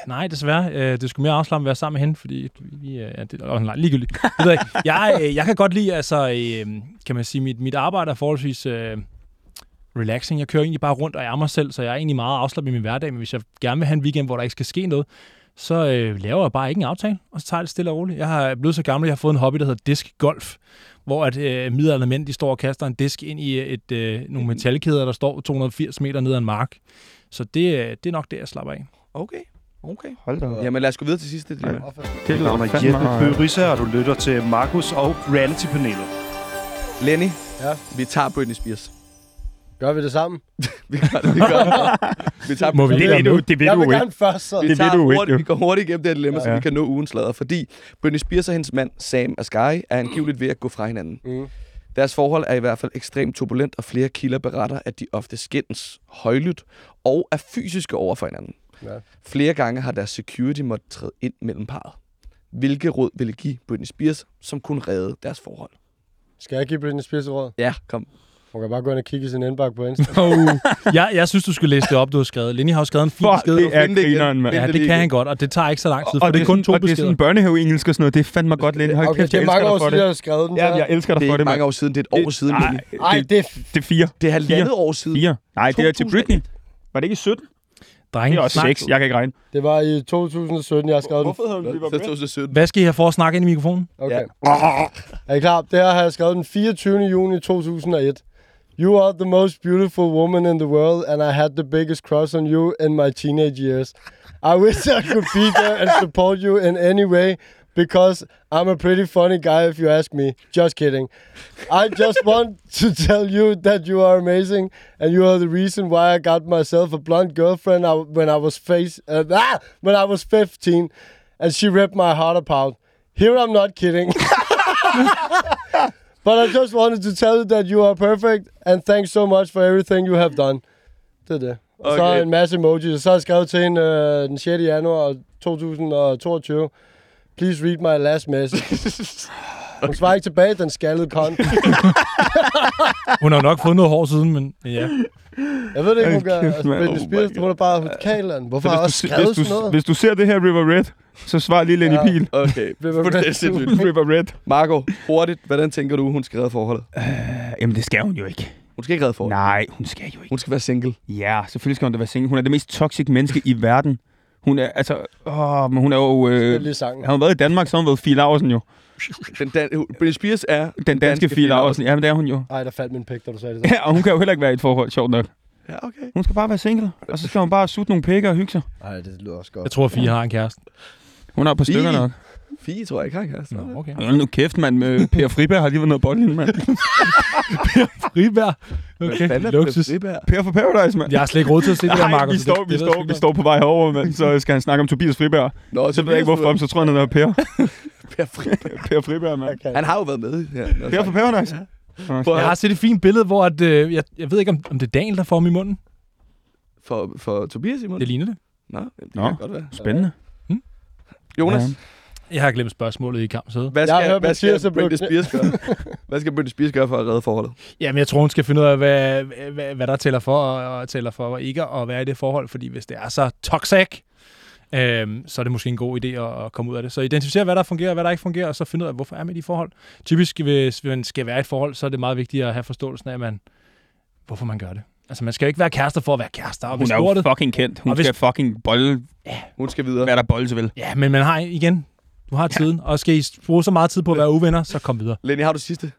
nej, desværre. Øh, det skulle mere afslappende at være sammen med hende, fordi vi er... Ja, det er nej, ligegyldigt. Det ved jeg, ikke. jeg, øh, jeg kan godt lide, altså, øh, kan man sige, mit, mit arbejde er forholdsvis øh, relaxing. Jeg kører egentlig bare rundt og er mig selv, så jeg er egentlig meget afslappet i min hverdag, men hvis jeg gerne vil have en weekend, hvor der ikke skal ske noget, så øh, laver jeg bare ikke en aftale, og så tager jeg det stille og roligt. Jeg har blevet så gammel, jeg har fået en hobby, der hedder diskgolf, hvor at øh, midaldrende mænd, de står og kaster en disk ind i et, øh, nogle metalkæder, der står 280 meter ned ad en mark. Så det, øh, det er nok det, jeg slapper af. Okay. Okay. Hold da op. Jamen lad os gå videre til sidste. Det Mit navn er Jeppe Bøge Risse, og du lytter til Markus og Reality-panelet. Lenny, Ja. vi tager Britney Spears. Gør vi det sammen? Vi gør det, vi gør det. Vi tager Må vi Det ved du, det ved du ikke. først, så. vi, Det tager ved du ikke, hurtigt, vi går hurtigt igennem det her dilemma, ja. så vi kan nå ugens sladder. Fordi Britney Spears og hendes mand, Sam Asghari, er angiveligt ved at gå fra hinanden. Mm. Deres forhold er i hvert fald ekstremt turbulent, og flere kilder beretter, at de ofte skændes højlydt og er fysiske over for hinanden. Ja. Flere gange har deres security måttet træde ind mellem parret. Hvilke råd ville give Britney Spears, som kunne redde deres forhold? Skal jeg give Britney Spears et råd? Ja, kom. Hun kan bare gå ind og kigge i sin indbakke på Insta. Oh, jeg, jeg synes, du skulle læse det op, du har skrevet. Lenny har jo skrevet en fin Fuck, besked. det er det grineren, mand. Ja, det det kan han godt, og det tager ikke så lang tid, Og, for og det er kun to og det er beskeder. sådan børnehave-engelsk og sådan noget. Det er fandme godt, Lenny. Hold Okay, kæft, det er jeg mange elsker år dig for siden, jeg det. har skrevet den. Ja, jeg elsker dig Det er for ikke det, mange mand. år siden, det er et år siden. Nej, Lenny. Ej, det er det er fire. Det er halvandet år siden. Fire. Nej, det er til 2001. Britney. Var det ikke i 17? Drenge, Det er også snak. 6. Jeg kan ikke regne. Det var i 2017, jeg har skrevet den. hedder Så 2017. Hvad skal I have for at snakke ind i mikrofonen? Okay. Er I klar? Det her har jeg skrevet den 24. juni 2001. You are the most beautiful woman in the world, and I had the biggest crush on you in my teenage years. I wish I could be there and support you in any way, because I'm a pretty funny guy if you ask me. Just kidding. I just want to tell you that you are amazing, and you are the reason why I got myself a blonde girlfriend when I was face uh, ah, when I was 15, and she ripped my heart apart. Here I'm not kidding. But I just wanted to tell you that you are perfect, and thanks so much for everything you have done. Det er det. Og så Okay. en masse emojis, og så har jeg skrevet til hende øh, den 6. januar 2022. Please read my last message. Hun svarer ikke tilbage, den skaldede kon. Hun har nok fået noget hår siden, men ja. Jeg ved det ikke, hun gør. Altså. Britney Oh Spears, hun er bare kalen. Hvorfor har jeg hvis, også du, skrevet hvis, sådan du, noget? hvis du ser det her River Red, så svar lige Lenny Ja. Pil. Okay. River Red. det er sindssygt. River Red. Marco, hurtigt. Hvordan tænker du, hun skal redde forholdet? Jamen, det skal hun jo ikke. Hun skal ikke redde forholdet. Nej, hun skal jo ikke. Hun skal være single. Ja, selvfølgelig skal hun da være single. Hun er det mest toxic menneske i verden. Hun er, altså, åh, men hun er jo... Øh, Øh, har hun været i Danmark, så har hun været Fie Laursen jo. Den dan- Britney Spears er Den danske Fie Laursen. Ja, men det er hun jo. Ej, der faldt min pik, da du sagde det. Ja, og hun kan jo heller ikke være i et forhold, sjovt nok. Ja, okay. Hun skal bare være single, og så skal hun bare sutte nogle pikker og hygge sig. Nej, det lyder også godt. Jeg tror, Fie har en kæreste. Hun har på stykker nok. Fie tror jeg ikke har en kæreste. Nå, okay. Hold nu kæft, mand. Med Per Friberg har lige været noget boldlinje, mand. Friberg. Hvad Okay, er luksus. Friberg? Per for Paradise, mand. Jeg har slet ikke råd til at se det der, Nej, Markus. vi står, vi, står, jeg vi står på vej herover, mand. Så skal han snakke om Tobias Friberg. Nå, Så ved jeg ikke hvorfor, så tror jeg, han hedder Per. Per Friberg. Per Friberg, mand. Okay. Han har jo været med. Ja, Per Paradise. Ikke. at Jeg har set et fint billede, hvor at, øh, jeg, jeg ved ikke, om, om det er Daniel, der får ham i munden. for, for Tobias Simon. Det ligner det. Nå, det Nå. kan godt være. Spændende. Jonas, Ja. Jeg har glemt spørgsmålet i kamp sæde. hvad Jeg skal, hvad skal er Britney Spears gøre? hvad skal Britney Spears gøre for at redde forholdet? Jamen, jeg tror, hun skal finde ud af, hvad, hvad, hvad der tæller for og, og tæller for og ikke at være i det forhold. Fordi hvis det er så toxic, øhm, så er det måske en god idé at, at komme ud af det. Så identificere, hvad der fungerer og hvad der ikke fungerer, og så finde ud af, hvorfor er man i de forhold. Typisk, hvis man skal være i et forhold, så er det meget vigtigt at have forståelsen af, at man, hvorfor man gør det. Altså, man skal jo ikke være kærester for at være kærester. Og Hun hvis er jo lortet, fucking kendt. Hun Og hvis- skal fucking bolle, Hun skal videre. hvad der bolles vel. Ja, men man har igen, du har tiden, og skal I bruge så meget tid på at være uvenner, så kom videre. Lenny, har du sidste?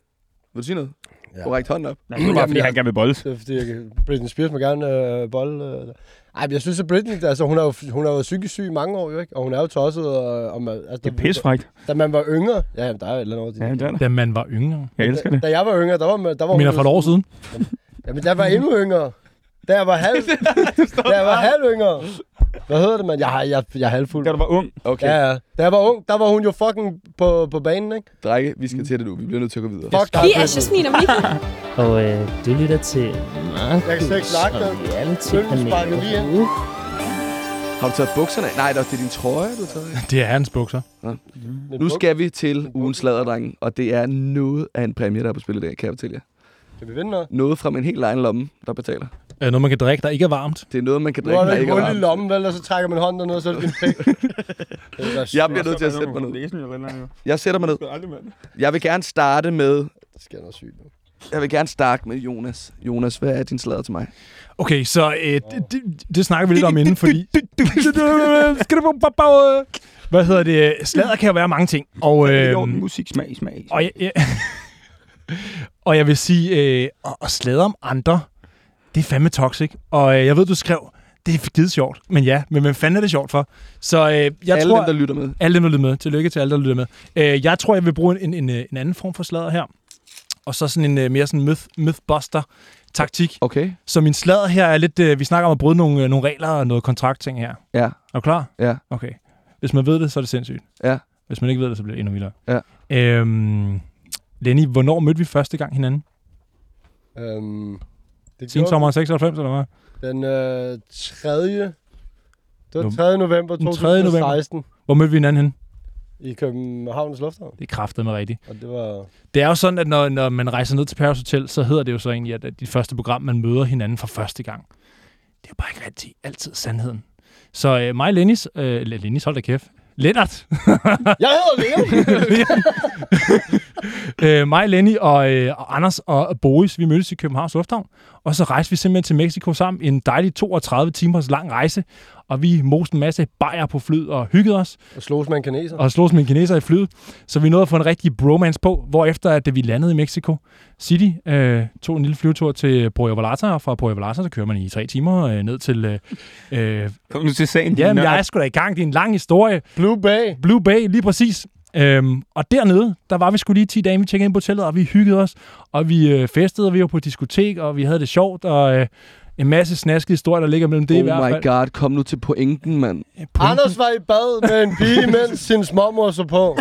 Vil du sige noget? Ja. Korrekt hånden op. Nej, det er bare, fordi Jamen, han gerne vil bolles. Det er fordi, jeg Britney Spears må gerne øh, bolle. Øh. Ej, men jeg synes, at Britney, altså, hun har jo hun har jo været psykisk syg i mange år, jo, ikke? Og hun er jo tosset. Og, og man, altså, Det er pissefrækt. Da man var yngre... Ja, jamen, der er et eller andet over det. Ja, det er det. Da man var yngre. Jeg elsker det. Da, da jeg var yngre, der var, der var mener for et år siden. Jamen, der var endnu yngre. Da jeg var halv... da jeg var halv yngre. Hvad hedder det, mand? Jeg, har- jeg, jeg er halvfuld. Da du var ung. Okay, Ja, ja. Da jeg var ung, der var hun jo fucking på, på banen, ikke? drenge, vi skal til det nu. Vi bliver nødt til at gå videre. Fuck dig, Vi er. Jasmin og Mika. Og øh, du lytter til Jeg kan slet ikke snakke, og da. reality Følgen sparker lige ind. Uh. Har du taget bukserne af? Nej, det er din trøje, du har taget af. Det er hans bukser. Men Nu skal vi til ugens sladerdreng, og det er noget af en præmie, der er på spil i dag, kan jeg fortælle jer. Kan vi vinde noget? Noget fra min helt egen lomme, der betaler. Øh, noget, man kan drikke, der ikke er varmt. Det er noget, man kan Nu drikke, har der du ikke ikke er hul i varmt. lommen, vel? Og så trækker man hånden derned, og så er det din er da Jeg bliver nødt til at sætte mig ned. Jeg sætter mig ned. Jeg vil gerne starte med... Det sker noget sygt nu. Jeg vil gerne starte med Jonas. Jonas, hvad er din sladder til mig? Okay, så øh, det, det, det snakker vi lidt om inden, fordi... Hvad hedder det? Slader kan jo være mange ting. Og, øh, musik, smag, smag. og, jeg, jeg, og jeg vil sige, øh, at, at sladre om andre, det er fandme toxic. Og øh, jeg ved, du skrev, det er skide sjovt. Men ja, men hvem fanden er det sjovt for? Så øh, jeg Alle tror... dem, der lytter med. Alle dem, der lytter med. Tillykke til alle, der lytter med. Øh, jeg tror, jeg vil bruge en, en, en, en anden form for sladder her. Og så sådan en øh, mere sådan myth, mythbuster-taktik. Okay. Så min sladder her er lidt... Øh, vi snakker om at bryde nogle, øh, nogle regler og noget kontraktting her. Ja. Er du klar? Ja. Okay. Hvis man ved det, så er det sindssygt. Ja. Hvis man ikke ved det, så bliver det endnu vildere. Ja. Øhm, Lenny, hvornår mødte vi første gang hinanden? Øhm, det gjorde sommeren 96, eller hvad? Den øh, 3. Det var Nu- 3. november Den 3. november. 2016. Hvor mødte vi hinanden henne? I Københavns Lufthavn. Det er kraftet med rigtigt. Og det var... Det er jo sådan, at når, når man rejser ned til Paris Hotel, så hedder det jo så egentlig, at at dit første program, man møder hinanden for første gang. Det er jo bare ikke altid, altid sandheden. Så øh, mig og Lennis, øh, Lennis, hold da kæft. Lennart. Jeg hedder Leo! øh, mig, Lenny og, øh, og Anders og Boris, vi mødtes i Københavns Lufthavn. Og så rejste vi simpelthen til Mexico sammen. En dejlig 32 timers lang rejse. Og vi moste en masse bajer på flyet og hyggede os. Og slås med en kineser. Og slås med en kineser i flyet. Så vi nåede at få en rigtig bromance på, hvor efter at vi landede i Mexico City, øh, tog en lille flyvetur til Puerto Vallarta, og fra Puerto Vallarta, så kører man i tre timer øh, ned til... Øh, øh, Kom nu til sagen. Jamen, din jeg er sgu da i gang. Det er en lang historie. Blue Bay. Blue Bay, lige præcis. Øhm, og dernede, der var vi sgu lige 10 dage, vi tjekkede ind på hotellet, og vi hyggede os, og vi øh, festede, og vi var på diskotek, og vi havde det sjovt, og øh, en masse snaskede historier, der ligger mellem det i hvert oh fald. my god, kom nu til pointen, mand. Anders var i bad med en pige, mens sin småmor så på.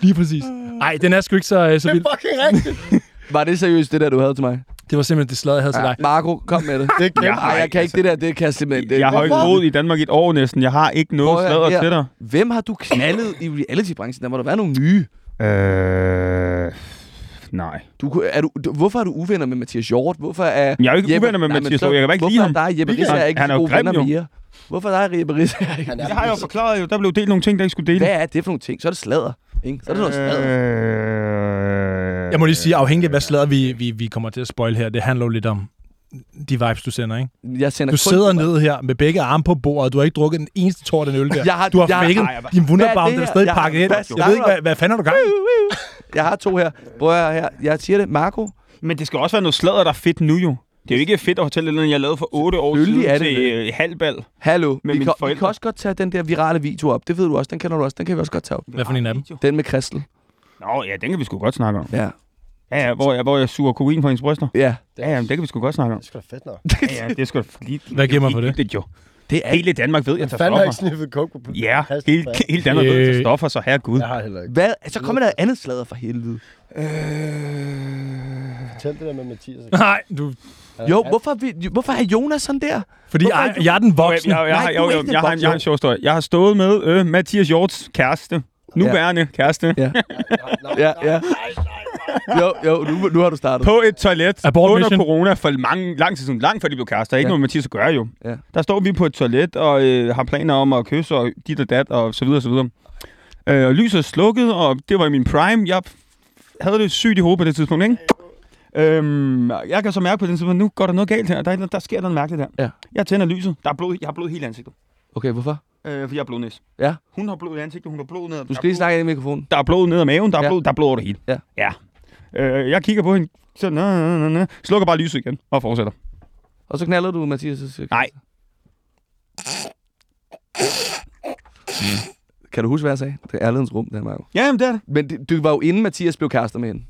Lige præcis. Nej, den er sgu ikke så, øh, så Det vild. er fucking rigtigt. Var det seriøst, det der, du havde til mig? Det var simpelthen det slag, jeg havde til dig. Marco, kom med det. Det er Jeg Nej, jeg kan ikke det der. Det kan jeg simpelthen... Det, Jeg har jo ikke Hvorfor? boet i Danmark i et år næsten. Jeg har ikke noget sladder til dig. Hvem har du knaldet i reality-branchen? Der må der være nogle nye. Øh... Nej. Du, kunne- er du, du, hvorfor er du uvenner med Mathias Hjort? Hvorfor er Jeg er jo ikke uvenner med Nej, Mathias så- Hjort. Jeg kan bare ikke hvorfor lide er ham. dig og Jeppe Vi kan- Risser er ikke Han er jo gode grim, venner jo. mere? Hvorfor er dig Jeppe Risser er ikke Det har jeg jo forklaret jo. Der blev delt nogle ting, der ikke skulle dele. Hvad er det for nogle ting? Så er det sladder. Ikke? Så er det noget sladder. Øh... Jeg må lige sige, afhængig af hvad slader vi, vi, vi kommer til at spoil her, det handler jo lidt om de vibes, du sender, ikke? Jeg sender Du kun- sidder nede her med begge arme på bordet, du har ikke drukket den eneste tår af den øl der. Jeg har- du har jeg- faked Nej, jeg- din wunderbaum, er den det er stadig Jeg pakket ind. hvad Jeg ved ikke, hvad, hvad fanden har du gang? Jeg har to her. Prøv at her. Jeg siger det. Marco, Men det skal også være noget sladder, der er fedt nu jo. Det er jo ikke fedt at fortælle noget, jeg lavede for otte år Selvfølgelig siden er det til det. øh, halvbal. hallo. Med vi, kan, vi forældre. kan også godt tage den der virale video op. Det ved du også. Den kender du også. Den kan vi også godt tage op. Hvad for en af dem? Den med Kristel. Nå, ja, den kan vi sgu godt snakke om. Ja. Ja, ja, hvor jeg, hvor jeg suger kokain fra hendes bryster. Ja. Ja, ja, men det kan vi sgu godt snakke om. Det er sgu da fedt nok. Ja, ja, det er sgu da lige... Hvad giver man for det? Det jo. Det er Hele Danmark ved, jeg Jeg fanden har ikke stoffer. sniffet coke på Ja, hele, hele Danmark ved, at jeg Øh. tager stoffer, så herregud. Jeg har heller ikke. Hvad? Så kommer der andet sladder for helvede. Fortæl det der med Mathias. Nej, du... Jo, hvorfor, vi, hvorfor er Jonas sådan der? Fordi Hvorfor er jeg, jeg er den Jeg, voksne. jeg, jeg, Nej, har- du jo, er jo, ikke den jeg, har, en- jeg har en sjov historie. Jeg har stået med øh, Mathias Hjorts kæreste. Nuværende kæreste. Ja. Ja, ja. Jo, jo, nu, nu har du startet. På et toilet Abort under mission. corona for mange, lang tid siden. Langt før de blev kærester. Ikke Ja. noget Mathias at gøre jo. Ja. Der står vi på et toilet og øh, har planer om at kysse og dit og dat og så videre og så videre. Øh, og lyset er slukket, og det var i min prime. Jeg havde det sygt i hovedet på det tidspunkt, ikke? Øhm, jeg kan så mærke på den tidspunkt, nu går der noget galt her. Der, der sker noget mærkeligt her. Ja. Jeg tænder lyset. Der er blod, jeg har blod i hele ansigtet. Okay, hvorfor? Øh, for jeg har blodnæs. Ja. Hun har blod i ansigtet, hun har blod ned. Du skal lige snakke ind i mikrofonen. Der er blod ned ad maven, der er, Ja. blod, der er blod over det hele. Ja. ja. Øh, jeg kigger på hende, så næ, næ, næ, slukker bare lyset igen og fortsætter. Og så knalder du Mathias' Nej. Kan du huske, hvad jeg sagde? Det er ærlighedens rum, den Marco. Ja, men det er det. Men det, du var jo inden Mathias blev kærester med hende.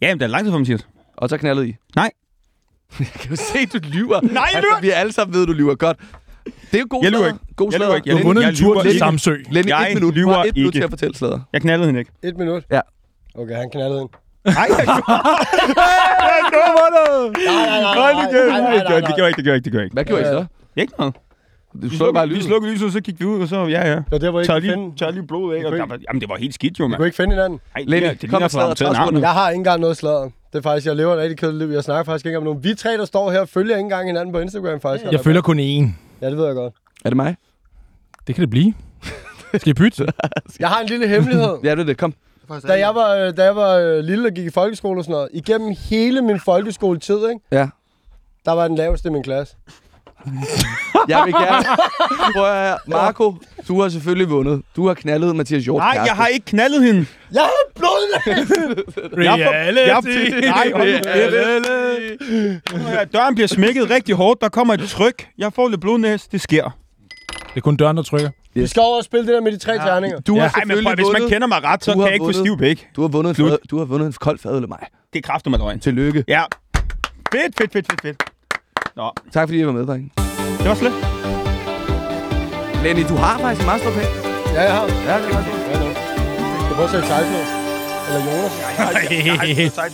Ja, men det er lang tid for Mathias. Og så knaldede I. Nej. jeg kan jo se, du lyver. Nej, jeg lyver Vi alle sammen ved, du lyver godt. Det er jo god Jeg lyver ikke. God Jeg lyver ikke. Har Jeg- vundet jeg en tur til ikke. Samsø. Lenny, Jeg et minut. Du lyver har et minut ikke. til at fortælle sladder. Jeg knaldede hende ikke. Et minut? Ja. Okay, han knaldede en. Nej, jeg gjorde Nej, det gjorde jeg ikke. Det gjorde jeg ikke. Det gjorde jeg ikke. Det gjorde jeg ikke. Det gjorde jeg ikke. Hvad gjorde I så? Ikke noget. Du Vi så bare slukkede, vi lyset. slukkede lyset, og så gik vi ud, og så, ja, ja. Det var der, Tør ikke kunne lige, finde... tør lige blod af. Og der, var- jamen, det var helt skidt, jo, mand. kunne ikke finde hinanden. Ej, Lenny, det kom ligner og sladder. Jeg har ikke engang noget sladder. Det er faktisk, jeg lever et rigtig kedeligt liv. Jeg snakker faktisk ikke om nogen. Vi tre, der står her, følger ikke engang hinanden på Instagram, faktisk. Jeg følger kun én. Ja, det ved jeg godt. Er det mig? Det kan det blive. Skal I bytte? Jeg har en lille hemmelighed. Ja, det er det. Kom. Da jeg var, øh, da jeg var øh, lille og gik i folkeskole og sådan noget, igennem hele min folkeskoletid, ikke? Ja. der var den laveste i min klasse. Jeg vil gerne... Prøv at. Marco, du har selvfølgelig vundet. Du har knaldet Mathias Hjort. Nej, jeg har ikke knaldet hende. Jeg har blod Reality. Nej. Ja, Døren bliver smækket rigtig hårdt. Der kommer et tryk. Jeg får lidt blodnæs. Det sker. Det er kun døren, der trykker. Vi skal over og spille det der med de tre terninger. Du har Nej, men selvfølgelig prøv, hvis man kender mig ret, så kan jeg ikke få stiv pæk. Du har vundet, en du har vundet en kold fadøl af mig. Det er kraftigt med løgn. Tillykke. Ja. Fedt, fedt, fedt, fedt, fedt. Nå, Tak fordi I var med, drenge. det var slet. Lenny, du har faktisk en meget stor pæk. Ja, jeg har. Ja, det er godt. Ja, nu. Jeg prøver at sætte Sejfløs. Eller Jonas. Nej, nej, nej,